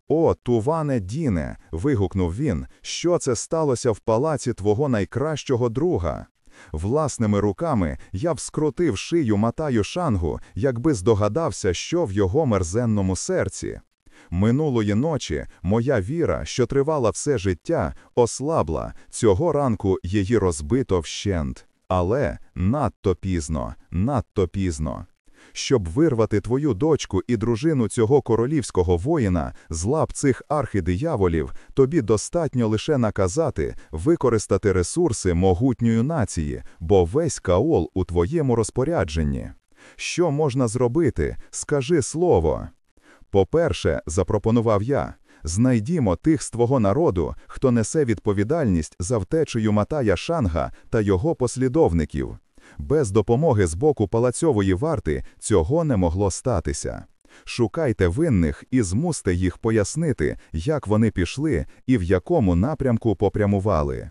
О, Туване Діне. вигукнув він, що це сталося в палаці твого найкращого друга. Власними руками я вскрутив шию матаю шангу, якби здогадався, що в його мерзенному серці. Минулої ночі моя віра, що тривала все життя, ослабла, цього ранку її розбито вщент. Але надто пізно, надто пізно. Щоб вирвати твою дочку і дружину цього королівського воїна з лап цих архидияволів, тобі достатньо лише наказати використати ресурси могутньої нації, бо весь каол у твоєму розпорядженні. Що можна зробити? Скажи слово. По-перше, запропонував я, знайдімо тих з твого народу, хто несе відповідальність за втечею Матая Шанга та його послідовників. Без допомоги з боку палацьової варти цього не могло статися. Шукайте винних і змусьте їх пояснити, як вони пішли і в якому напрямку попрямували.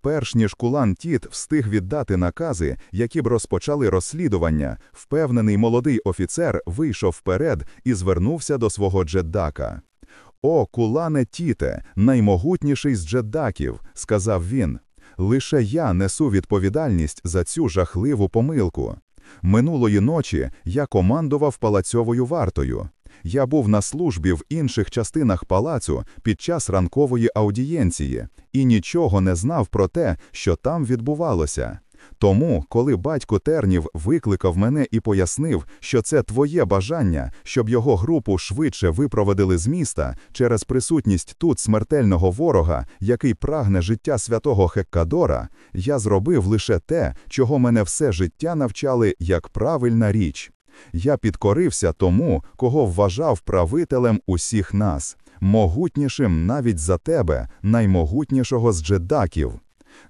Перш ніж Кулан Тіт встиг віддати накази, які б розпочали розслідування, впевнений молодий офіцер вийшов вперед і звернувся до свого джеддака. О, Кулане Тіте, наймогутніший з джеддаків, сказав він. Лише я несу відповідальність за цю жахливу помилку. Минулої ночі я командував палацьовою вартою. Я був на службі в інших частинах палацу під час ранкової аудієнції і нічого не знав про те, що там відбувалося. Тому, коли батько Тернів викликав мене і пояснив, що це твоє бажання, щоб його групу швидше випроводили з міста через присутність тут смертельного ворога, який прагне життя святого Хеккадора, я зробив лише те, чого мене все життя навчали як правильна річ. Я підкорився тому, кого вважав правителем усіх нас, могутнішим навіть за тебе, наймогутнішого з джедаків.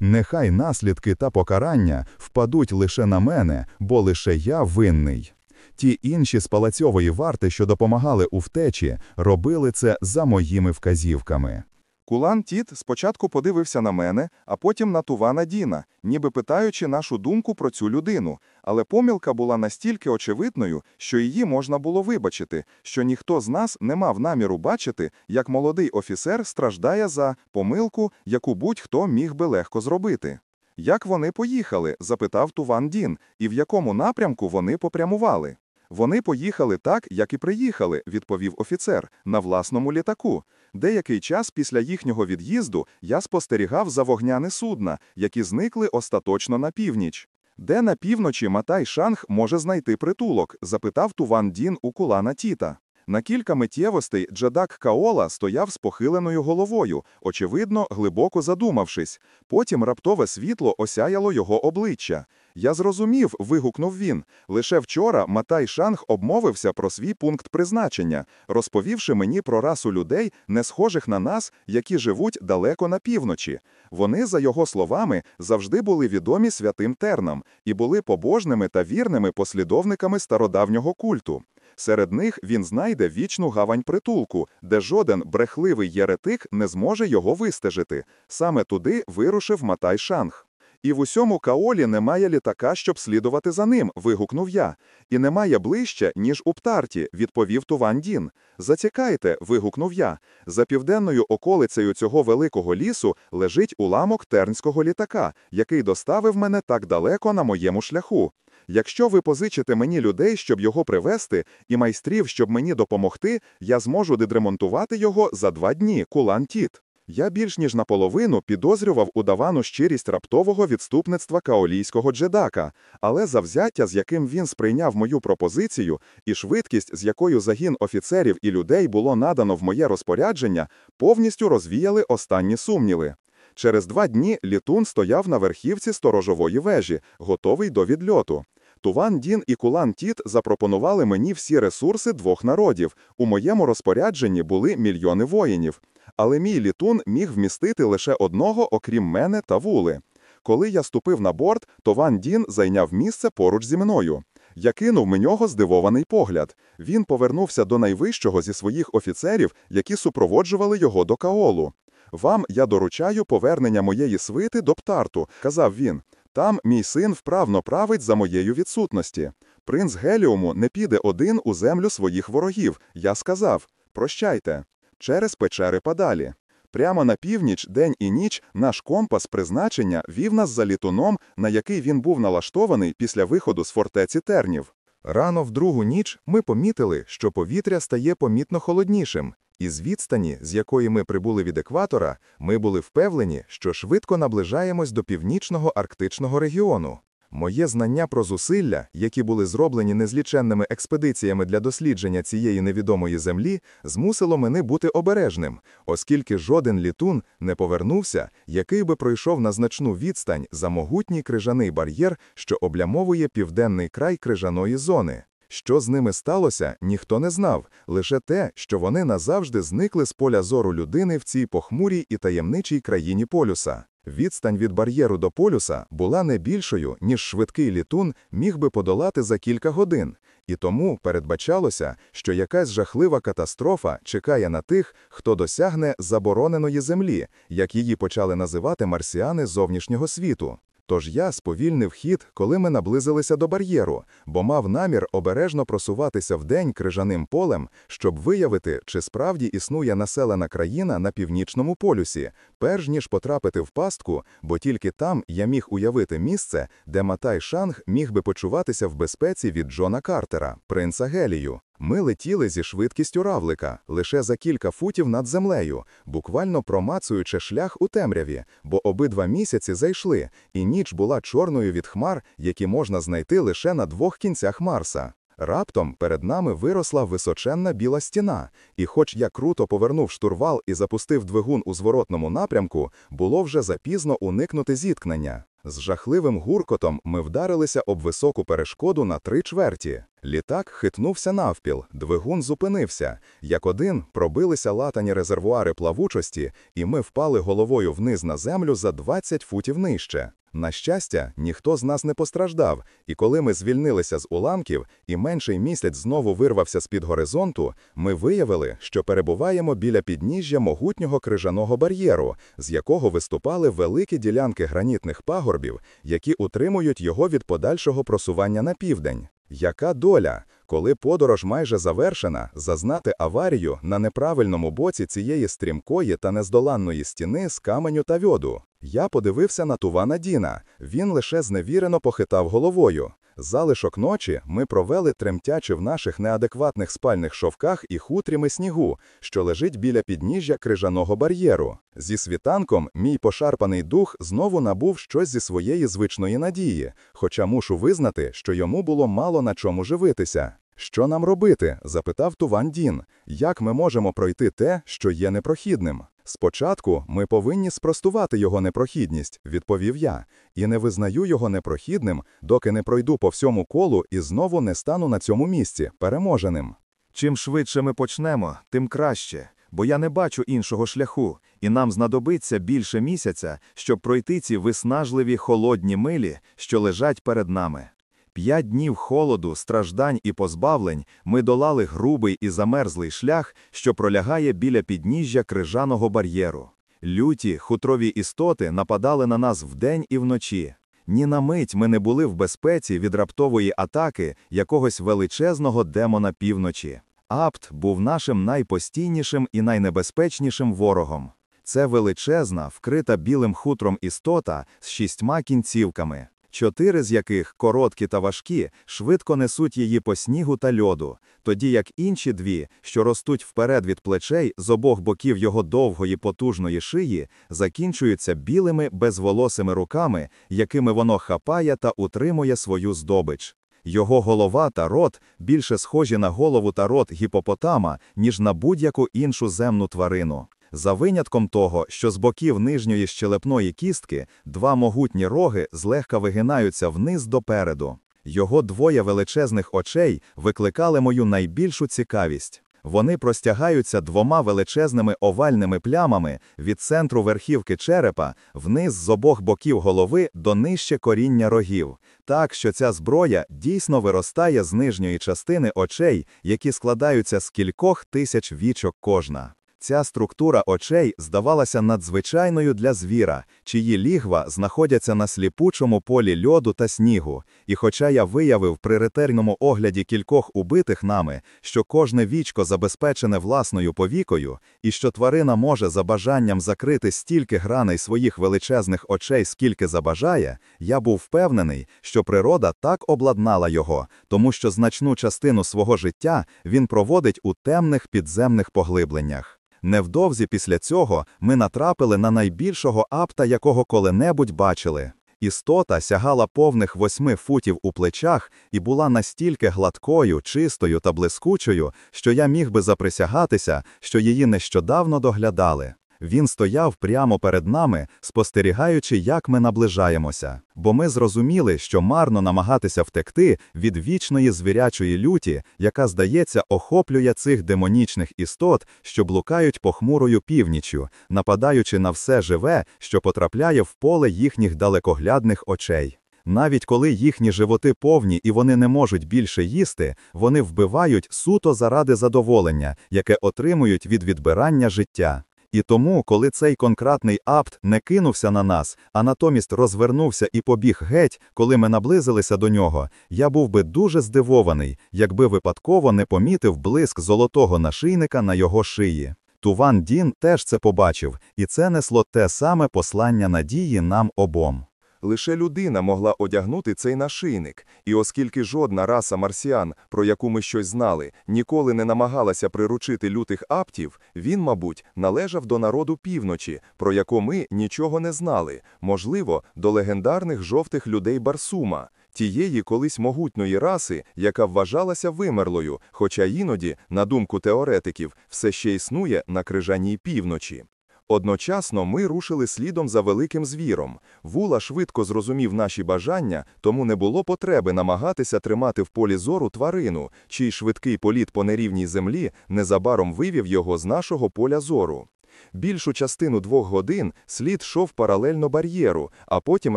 Нехай наслідки та покарання впадуть лише на мене, бо лише я винний. Ті інші з палацьової варти, що допомагали у втечі, робили це за моїми вказівками. Кулан Тіт спочатку подивився на мене, а потім на Тувана Діна, ніби питаючи нашу думку про цю людину. Але помілка була настільки очевидною, що її можна було вибачити, що ніхто з нас не мав наміру бачити, як молодий офіцер страждає за помилку, яку будь-хто міг би легко зробити. Як вони поїхали? запитав Туван Дін, і в якому напрямку вони попрямували. Вони поїхали так, як і приїхали, відповів офіцер, на власному літаку. Деякий час після їхнього від'їзду я спостерігав за вогняни судна, які зникли остаточно на північ. Де на півночі Матай Шанг може знайти притулок? запитав Туван Дін у Кулана Тіта. На кілька миттєвостей Джадак Каола стояв з похиленою головою, очевидно, глибоко задумавшись. Потім раптове світло осяяло його обличчя. Я зрозумів, вигукнув він. Лише вчора Матай Шанг обмовився про свій пункт призначення, розповівши мені про расу людей, не схожих на нас, які живуть далеко на півночі. Вони, за його словами, завжди були відомі святим тернам і були побожними та вірними послідовниками стародавнього культу. Серед них він знайде вічну гавань притулку, де жоден брехливий єретик не зможе його вистежити. Саме туди вирушив Матай Шанг. І в усьому Каолі немає літака, щоб слідувати за ним, вигукнув я. І немає ближче, ніж у Птарті, відповів Туван Дін. Зацікайте, вигукнув я. За південною околицею цього великого лісу лежить уламок тернського літака, який доставив мене так далеко на моєму шляху. Якщо ви позичите мені людей, щоб його привезти, і майстрів, щоб мені допомогти, я зможу дедремонтувати його за два дні, кулан тіт. Я більш ніж наполовину підозрював удавану щирість раптового відступництва каолійського джедака, але завзяття, з яким він сприйняв мою пропозицію, і швидкість, з якою загін офіцерів і людей було надано в моє розпорядження, повністю розвіяли останні сумніви. Через два дні літун стояв на верхівці сторожової вежі, готовий до відльоту. Туван Дін і Кулан Тіт запропонували мені всі ресурси двох народів. У моєму розпорядженні були мільйони воїнів. Але мій літун міг вмістити лише одного, окрім мене та вули. Коли я ступив на борт, Тован Дін зайняв місце поруч зі мною. Я кинув в нього здивований погляд. Він повернувся до найвищого зі своїх офіцерів, які супроводжували його до Каолу. Вам я доручаю повернення моєї свити до Птарту, казав він. Там мій син вправно править за моєю відсутності. Принц Геліуму не піде один у землю своїх ворогів. Я сказав прощайте. Через печери подалі. Прямо на північ, день і ніч, наш компас призначення вів нас за літуном, на який він був налаштований після виходу з фортеці тернів. Рано в другу ніч ми помітили, що повітря стає помітно холоднішим, і з відстані, з якої ми прибули від екватора, ми були впевнені, що швидко наближаємось до північного арктичного регіону. Моє знання про зусилля, які були зроблені незліченними експедиціями для дослідження цієї невідомої землі, змусило мене бути обережним, оскільки жоден літун не повернувся, який би пройшов на значну відстань за могутній крижаний бар'єр, що облямовує південний край крижаної зони. Що з ними сталося, ніхто не знав, лише те, що вони назавжди зникли з поля зору людини в цій похмурій і таємничій країні полюса. Відстань від бар'єру до полюса була не більшою, ніж швидкий літун міг би подолати за кілька годин, і тому передбачалося, що якась жахлива катастрофа чекає на тих, хто досягне забороненої землі, як її почали називати марсіани зовнішнього світу. Тож я сповільнив хід, коли ми наблизилися до бар'єру, бо мав намір обережно просуватися вдень крижаним полем, щоб виявити, чи справді існує населена країна на північному полюсі, перш ніж потрапити в пастку, бо тільки там я міг уявити місце, де Матай Шанг міг би почуватися в безпеці від Джона Картера, принца Гелію. Ми летіли зі швидкістю равлика лише за кілька футів над землею, буквально промацуючи шлях у темряві, бо обидва місяці зайшли, і ніч була чорною від хмар, які можна знайти лише на двох кінцях Марса. Раптом перед нами виросла височенна біла стіна, і, хоч я круто повернув штурвал і запустив двигун у зворотному напрямку, було вже запізно уникнути зіткнення. З жахливим гуркотом ми вдарилися об високу перешкоду на три чверті. Літак хитнувся навпіл, двигун зупинився. Як один пробилися латані резервуари плавучості, і ми впали головою вниз на землю за 20 футів нижче. На щастя, ніхто з нас не постраждав, і коли ми звільнилися з уламків, і менший місяць знову вирвався з-під горизонту, ми виявили, що перебуваємо біля підніжжя могутнього крижаного бар'єру, з якого виступали великі ділянки гранітних пагорбів, які утримують його від подальшого просування на південь. Яка доля, коли подорож майже завершена, зазнати аварію на неправильному боці цієї стрімкої та нездоланної стіни з каменю та вьоду? Я подивився на Тувана Діна. Він лише зневірено похитав головою. Залишок ночі ми провели тремтячи в наших неадекватних спальних шовках і хутріми снігу, що лежить біля підніжжя крижаного бар'єру. Зі світанком мій пошарпаний дух знову набув щось зі своєї звичної надії, хоча мушу визнати, що йому було мало на чому живитися. Що нам робити? запитав Туван Дін. Як ми можемо пройти те, що є непрохідним? Спочатку ми повинні спростувати його непрохідність, відповів я, і не визнаю його непрохідним, доки не пройду по всьому колу і знову не стану на цьому місці переможеним. Чим швидше ми почнемо, тим краще, бо я не бачу іншого шляху, і нам знадобиться більше місяця, щоб пройти ці виснажливі холодні милі, що лежать перед нами. П'ять днів холоду, страждань і позбавлень ми долали грубий і замерзлий шлях, що пролягає біля підніжжя крижаного бар'єру. Люті, хутрові істоти нападали на нас вдень і вночі. Ні на мить ми не були в безпеці від раптової атаки якогось величезного демона півночі. Апт був нашим найпостійнішим і найнебезпечнішим ворогом. Це величезна, вкрита білим хутром істота з шістьма кінцівками, чотири з яких, короткі та важкі, швидко несуть її по снігу та льоду, тоді як інші дві, що ростуть вперед від плечей з обох боків його довгої потужної шиї, закінчуються білими безволосими руками, якими воно хапає та утримує свою здобич. Його голова та рот більше схожі на голову та рот гіпопотама, ніж на будь-яку іншу земну тварину. За винятком того, що з боків нижньої щелепної кістки два могутні роги злегка вигинаються вниз допереду. Його двоє величезних очей викликали мою найбільшу цікавість. Вони простягаються двома величезними овальними плямами від центру верхівки черепа вниз з обох боків голови до нижче коріння рогів, так що ця зброя дійсно виростає з нижньої частини очей, які складаються з кількох тисяч вічок кожна. Ця структура очей здавалася надзвичайною для звіра, чиї лігва знаходяться на сліпучому полі льоду та снігу. І хоча я виявив при ретельному огляді кількох убитих нами, що кожне вічко забезпечене власною повікою, і що тварина може за бажанням закрити стільки граней своїх величезних очей, скільки забажає, я був впевнений, що природа так обладнала його, тому що значну частину свого життя він проводить у темних підземних поглибленнях. Невдовзі після цього ми натрапили на найбільшого апта, якого коли-небудь бачили. Істота сягала повних восьми футів у плечах і була настільки гладкою, чистою та блискучою, що я міг би заприсягатися, що її нещодавно доглядали. Він стояв прямо перед нами, спостерігаючи, як ми наближаємося, бо ми зрозуміли, що марно намагатися втекти від вічної звірячої люті, яка, здається, охоплює цих демонічних істот, що блукають похмурою північю, нападаючи на все живе, що потрапляє в поле їхніх далекоглядних очей. Навіть коли їхні животи повні і вони не можуть більше їсти, вони вбивають суто заради задоволення, яке отримують від відбирання життя. І тому, коли цей конкретний апт не кинувся на нас, а натомість розвернувся і побіг геть, коли ми наблизилися до нього, я був би дуже здивований, якби випадково не помітив блиск золотого нашийника на його шиї. Туван Дін теж це побачив, і це несло те саме послання надії нам обом. Лише людина могла одягнути цей нашийник, і оскільки жодна раса марсіан, про яку ми щось знали, ніколи не намагалася приручити лютих аптів, він, мабуть, належав до народу півночі, про яку ми нічого не знали, можливо, до легендарних жовтих людей Барсума, тієї колись могутньої раси, яка вважалася вимерлою, хоча іноді, на думку теоретиків, все ще існує на крижаній півночі. Одночасно ми рушили слідом за великим звіром. Вула швидко зрозумів наші бажання, тому не було потреби намагатися тримати в полі зору тварину, чий швидкий політ по нерівній землі незабаром вивів його з нашого поля зору. Більшу частину двох годин слід йшов паралельно бар'єру, а потім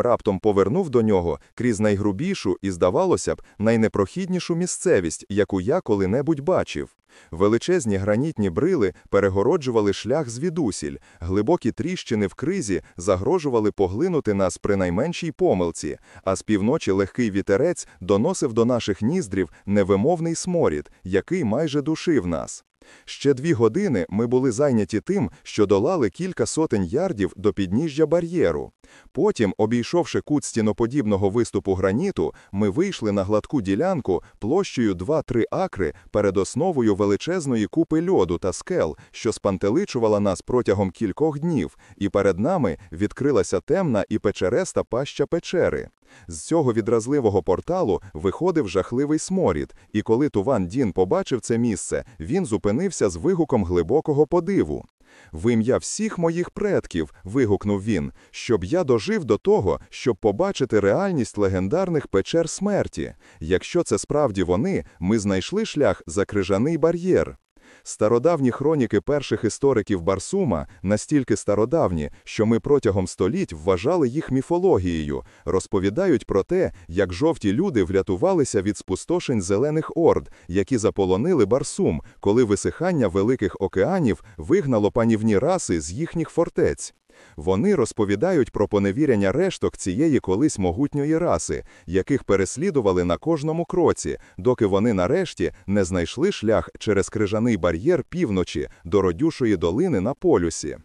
раптом повернув до нього крізь найгрубішу і, здавалося б, найнепрохіднішу місцевість, яку я коли-небудь бачив. Величезні гранітні брили перегороджували шлях звідусіль, глибокі тріщини в кризі загрожували поглинути нас при найменшій помилці, а з півночі легкий вітерець доносив до наших ніздрів невимовний сморід, який майже душив нас. Ще дві години ми були зайняті тим, що долали кілька сотень ярдів до підніжжя бар'єру. Потім, обійшовши кут стіноподібного виступу граніту, ми вийшли на гладку ділянку площею 2-3 акри перед основою величезної купи льоду та скел, що спантеличувала нас протягом кількох днів, і перед нами відкрилася темна і печереста паща печери. З цього відразливого порталу виходив жахливий сморід, і коли Туван Дін побачив це місце, він зупинився з вигуком глибокого подиву. В ім'я всіх моїх предків, вигукнув він, щоб я дожив до того, щоб побачити реальність легендарних печер смерті. Якщо це справді вони, ми знайшли шлях за крижаний бар'єр. Стародавні хроніки перших істориків Барсума настільки стародавні, що ми протягом століть вважали їх міфологією, розповідають про те, як жовті люди врятувалися від спустошень зелених орд, які заполонили Барсум, коли висихання великих океанів вигнало панівні раси з їхніх фортець. Вони розповідають про поневіряння решток цієї колись могутньої раси, яких переслідували на кожному кроці, доки вони нарешті не знайшли шлях через крижаний бар'єр півночі до родюшої долини на полюсі.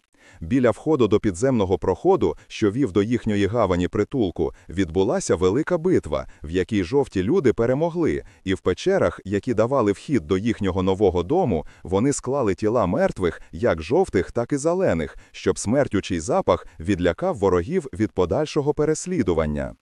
Біля входу до підземного проходу, що вів до їхньої гавані притулку, відбулася велика битва, в якій жовті люди перемогли, і в печерах, які давали вхід до їхнього нового дому, вони склали тіла мертвих, як жовтих, так і зелених, щоб смертючий запах відлякав ворогів від подальшого переслідування.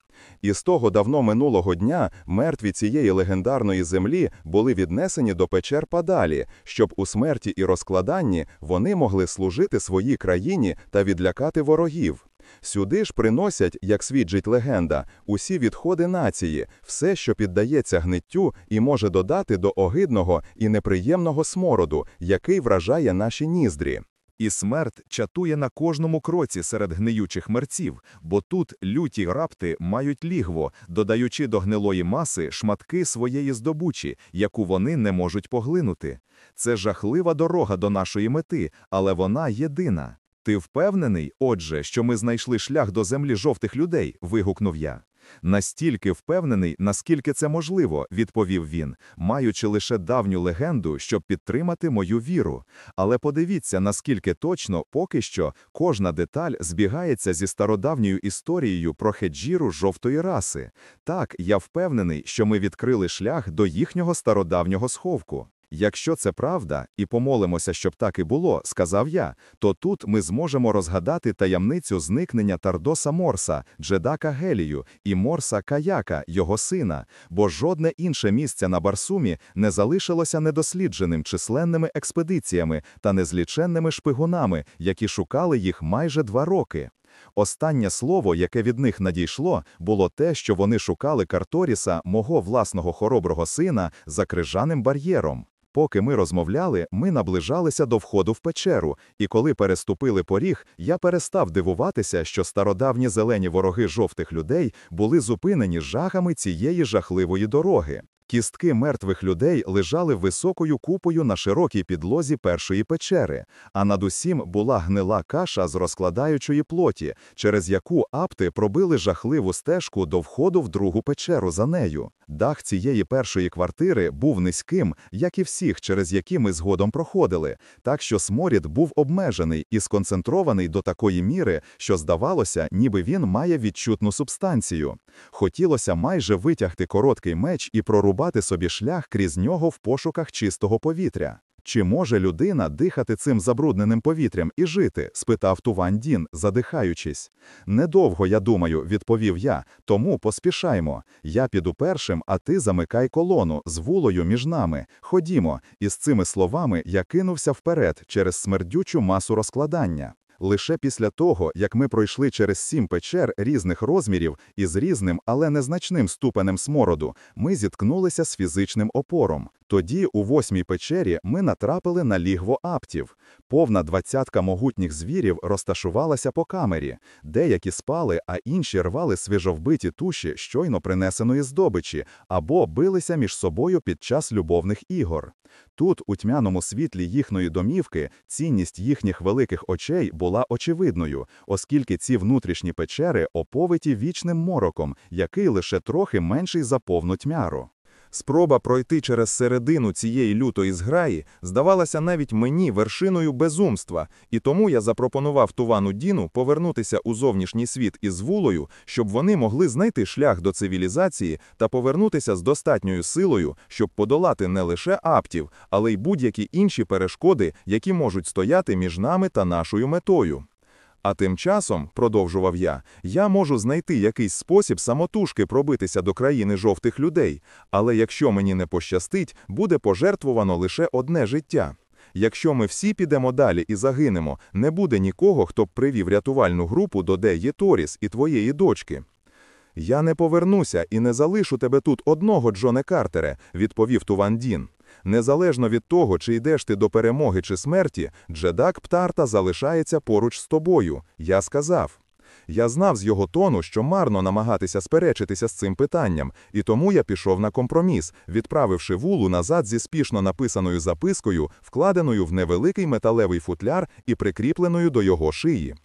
І з того давно минулого дня мертві цієї легендарної землі були віднесені до печер подалі, щоб у смерті і розкладанні вони могли служити своїй країні та відлякати ворогів. Сюди ж приносять, як свідчить легенда, усі відходи нації, все, що піддається гниттю і може додати до огидного і неприємного смороду, який вражає наші ніздрі. І смерть чатує на кожному кроці серед гниючих мерців, бо тут люті рапти мають лігво, додаючи до гнилої маси шматки своєї здобучі, яку вони не можуть поглинути. Це жахлива дорога до нашої мети, але вона єдина. Ти впевнений, отже, що ми знайшли шлях до землі жовтих людей? вигукнув я. Настільки впевнений, наскільки це можливо, відповів він, маючи лише давню легенду, щоб підтримати мою віру. Але подивіться, наскільки точно поки що кожна деталь збігається зі стародавньою історією про хеджіру жовтої раси. Так, я впевнений, що ми відкрили шлях до їхнього стародавнього сховку. Якщо це правда, і помолимося, щоб так і було, сказав я, то тут ми зможемо розгадати таємницю зникнення Тардоса Морса, Джедака Гелію і Морса Каяка, його сина, бо жодне інше місце на Барсумі не залишилося недослідженим численними експедиціями та незліченними шпигунами, які шукали їх майже два роки. Останнє слово, яке від них надійшло, було те, що вони шукали Карторіса, мого власного хороброго сина, за крижаним бар'єром. Поки ми розмовляли, ми наближалися до входу в печеру, і коли переступили поріг, я перестав дивуватися, що стародавні зелені вороги жовтих людей були зупинені жахами цієї жахливої дороги. Кістки мертвих людей лежали високою купою на широкій підлозі першої печери, а над усім була гнила каша з розкладаючої плоті, через яку апти пробили жахливу стежку до входу в другу печеру за нею. Дах цієї першої квартири був низьким, як і всіх, через які ми згодом проходили, так що сморід був обмежений і сконцентрований до такої міри, що здавалося, ніби він має відчутну субстанцію. Хотілося майже витягти короткий меч і прорубати собі шлях крізь нього в пошуках чистого повітря. Чи може людина дихати цим забрудненим повітрям і жити? спитав Туван Дін, задихаючись. Недовго, я думаю, відповів я, тому поспішаймо. Я піду першим, а ти замикай колону з вулою між нами. Ходімо. І з цими словами я кинувся вперед через смердючу масу розкладання. Лише після того, як ми пройшли через сім печер різних розмірів і з різним, але незначним ступенем смороду, ми зіткнулися з фізичним опором. Тоді, у восьмій печері, ми натрапили на лігво аптів. Повна двадцятка могутніх звірів розташувалася по камері. Деякі спали, а інші рвали свіжовбиті туші щойно принесеної здобичі або билися між собою під час любовних ігор. Тут, у тьмяному світлі їхньої домівки, цінність їхніх великих очей була очевидною, оскільки ці внутрішні печери оповиті вічним мороком, який лише трохи менший за повну тьмяру. Спроба пройти через середину цієї лютої зграї здавалася навіть мені вершиною безумства, і тому я запропонував Тувану Діну повернутися у зовнішній світ із вулою, щоб вони могли знайти шлях до цивілізації та повернутися з достатньою силою, щоб подолати не лише аптів, але й будь-які інші перешкоди, які можуть стояти між нами та нашою метою. А тим часом, продовжував я, я можу знайти якийсь спосіб самотужки пробитися до країни жовтих людей, але якщо мені не пощастить, буде пожертвовано лише одне життя. Якщо ми всі підемо далі і загинемо, не буде нікого, хто б привів рятувальну групу до де є Торіс і твоєї дочки. Я не повернуся і не залишу тебе тут одного, Джоне Картере, відповів Туван Дін. Незалежно від того, чи йдеш ти до перемоги чи смерті, Джедак Птарта залишається поруч з тобою. Я сказав. Я знав з його тону, що марно намагатися сперечитися з цим питанням, і тому я пішов на компроміс, відправивши вулу назад зі спішно написаною запискою, вкладеною в невеликий металевий футляр і прикріпленою до його шиї.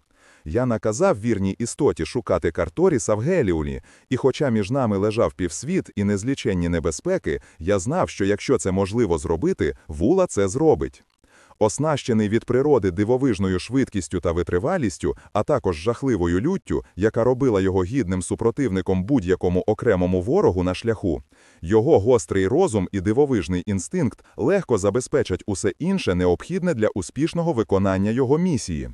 Я наказав вірній істоті шукати Карторіса в Геліуні, і хоча між нами лежав півсвіт і незліченні небезпеки, я знав, що якщо це можливо зробити, вула це зробить. Оснащений від природи дивовижною швидкістю та витривалістю, а також жахливою люттю, яка робила його гідним супротивником будь-якому окремому ворогу на шляху, його гострий розум і дивовижний інстинкт легко забезпечать усе інше необхідне для успішного виконання його місії.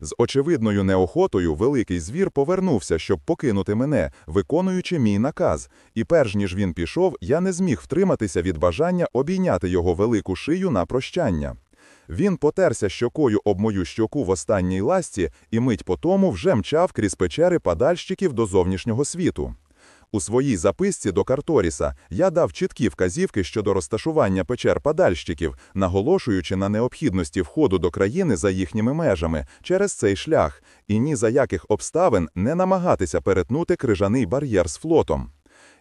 З очевидною неохотою великий звір повернувся, щоб покинути мене, виконуючи мій наказ, і перш ніж він пішов, я не зміг втриматися від бажання обійняти його велику шию на прощання. Він потерся щокою об мою щоку в останній ласті і мить по тому вже мчав крізь печери падальщиків до зовнішнього світу. У своїй записці до Карторіса я дав чіткі вказівки щодо розташування печер падальщиків, наголошуючи на необхідності входу до країни за їхніми межами через цей шлях, і ні за яких обставин не намагатися перетнути крижаний бар'єр з флотом.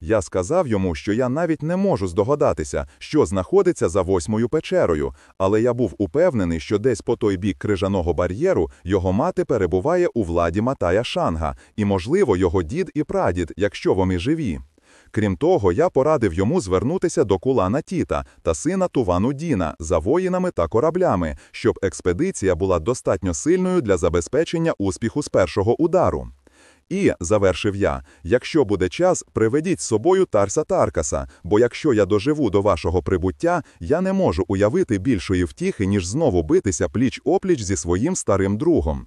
Я сказав йому, що я навіть не можу здогадатися, що знаходиться за восьмою печерою, але я був упевнений, що десь по той бік крижаного бар'єру його мати перебуває у владі Матая Шанга, і, можливо, його дід і прадід, якщо вони живі. Крім того, я порадив йому звернутися до кулана Тіта та сина Тувану Діна за воїнами та кораблями, щоб експедиція була достатньо сильною для забезпечення успіху з першого удару. І, завершив я, якщо буде час, приведіть з собою Тарса Таркаса, бо якщо я доживу до вашого прибуття, я не можу уявити більшої втіхи, ніж знову битися пліч опліч зі своїм старим другом.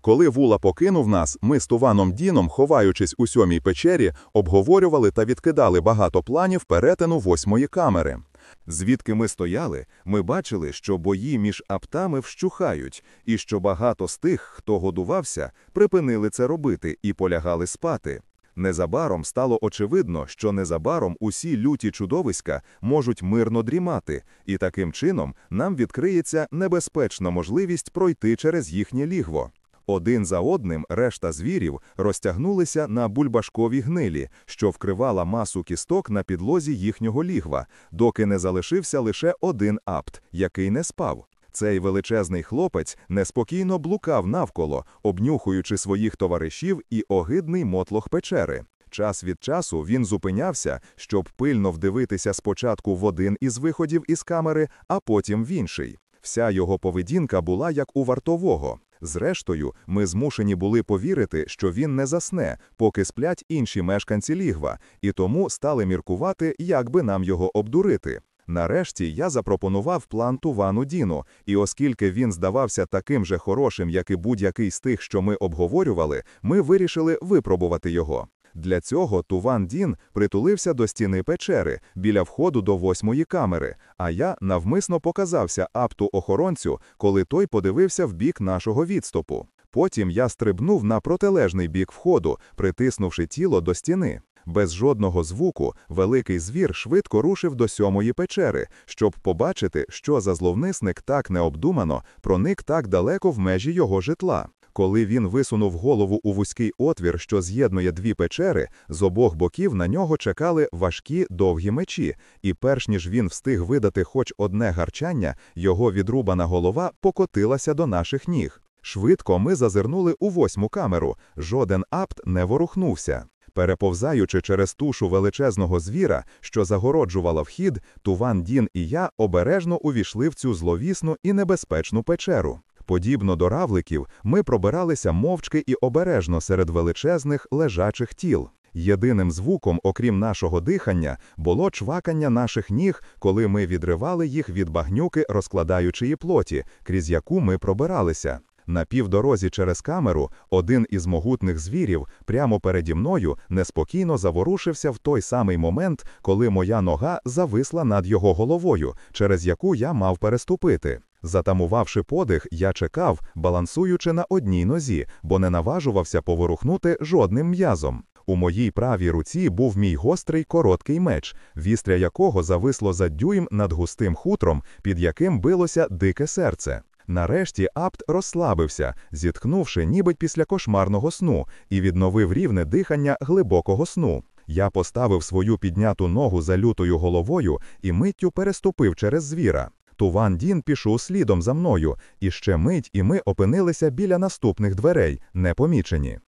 Коли вула покинув нас, ми з Туваном Діном, ховаючись у сьомій печері, обговорювали та відкидали багато планів перетину восьмої камери. Звідки ми стояли, ми бачили, що бої між аптами вщухають, і що багато з тих, хто годувався, припинили це робити і полягали спати. Незабаром стало очевидно, що незабаром усі люті чудовиська можуть мирно дрімати, і таким чином нам відкриється небезпечна можливість пройти через їхнє лігво. Один за одним решта звірів розтягнулися на бульбашковій гнилі, що вкривала масу кісток на підлозі їхнього лігва, доки не залишився лише один апт, який не спав. Цей величезний хлопець неспокійно блукав навколо, обнюхуючи своїх товаришів і огидний мотлох печери. Час від часу він зупинявся, щоб пильно вдивитися спочатку в один із виходів із камери, а потім в інший. Вся його поведінка була як у вартового. Зрештою, ми змушені були повірити, що він не засне, поки сплять інші мешканці лігва, і тому стали міркувати, як би нам його обдурити. Нарешті я запропонував план Тувану Діну, і оскільки він здавався таким же хорошим, як і будь-який з тих, що ми обговорювали, ми вирішили випробувати його. Для цього Туван Дін притулився до стіни печери біля входу до восьмої камери, а я навмисно показався апту охоронцю, коли той подивився в бік нашого відступу. Потім я стрибнув на протилежний бік входу, притиснувши тіло до стіни. Без жодного звуку великий звір швидко рушив до сьомої печери, щоб побачити, що за зловмисник так необдумано проник так далеко в межі його житла. Коли він висунув голову у вузький отвір, що з'єднує дві печери, з обох боків на нього чекали важкі довгі мечі, і перш ніж він встиг видати хоч одне гарчання, його відрубана голова покотилася до наших ніг. Швидко ми зазирнули у восьму камеру, жоден апт не ворухнувся. Переповзаючи через тушу величезного звіра, що загороджувала вхід, Туван Дін і я обережно увійшли в цю зловісну і небезпечну печеру. Подібно до равликів, ми пробиралися мовчки і обережно серед величезних лежачих тіл. Єдиним звуком, окрім нашого дихання, було чвакання наших ніг, коли ми відривали їх від багнюки розкладаючої плоті, крізь яку ми пробиралися. На півдорозі через камеру один із могутних звірів прямо переді мною неспокійно заворушився в той самий момент, коли моя нога зависла над його головою, через яку я мав переступити. Затамувавши подих, я чекав, балансуючи на одній нозі, бо не наважувався поворухнути жодним м'язом. У моїй правій руці був мій гострий короткий меч, вістря якого зависло за дюйм над густим хутром, під яким билося дике серце. Нарешті Апт розслабився, зітхнувши ніби після кошмарного сну, і відновив рівне дихання глибокого сну. Я поставив свою підняту ногу за лютою головою і миттю переступив через звіра. Туван Дін пішов слідом за мною, і ще мить, і ми опинилися біля наступних дверей, непомічені.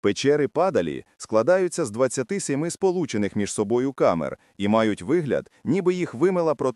Печери падалі складаються з 27 сполучених між собою камер і мають вигляд, ніби їх вимила проточна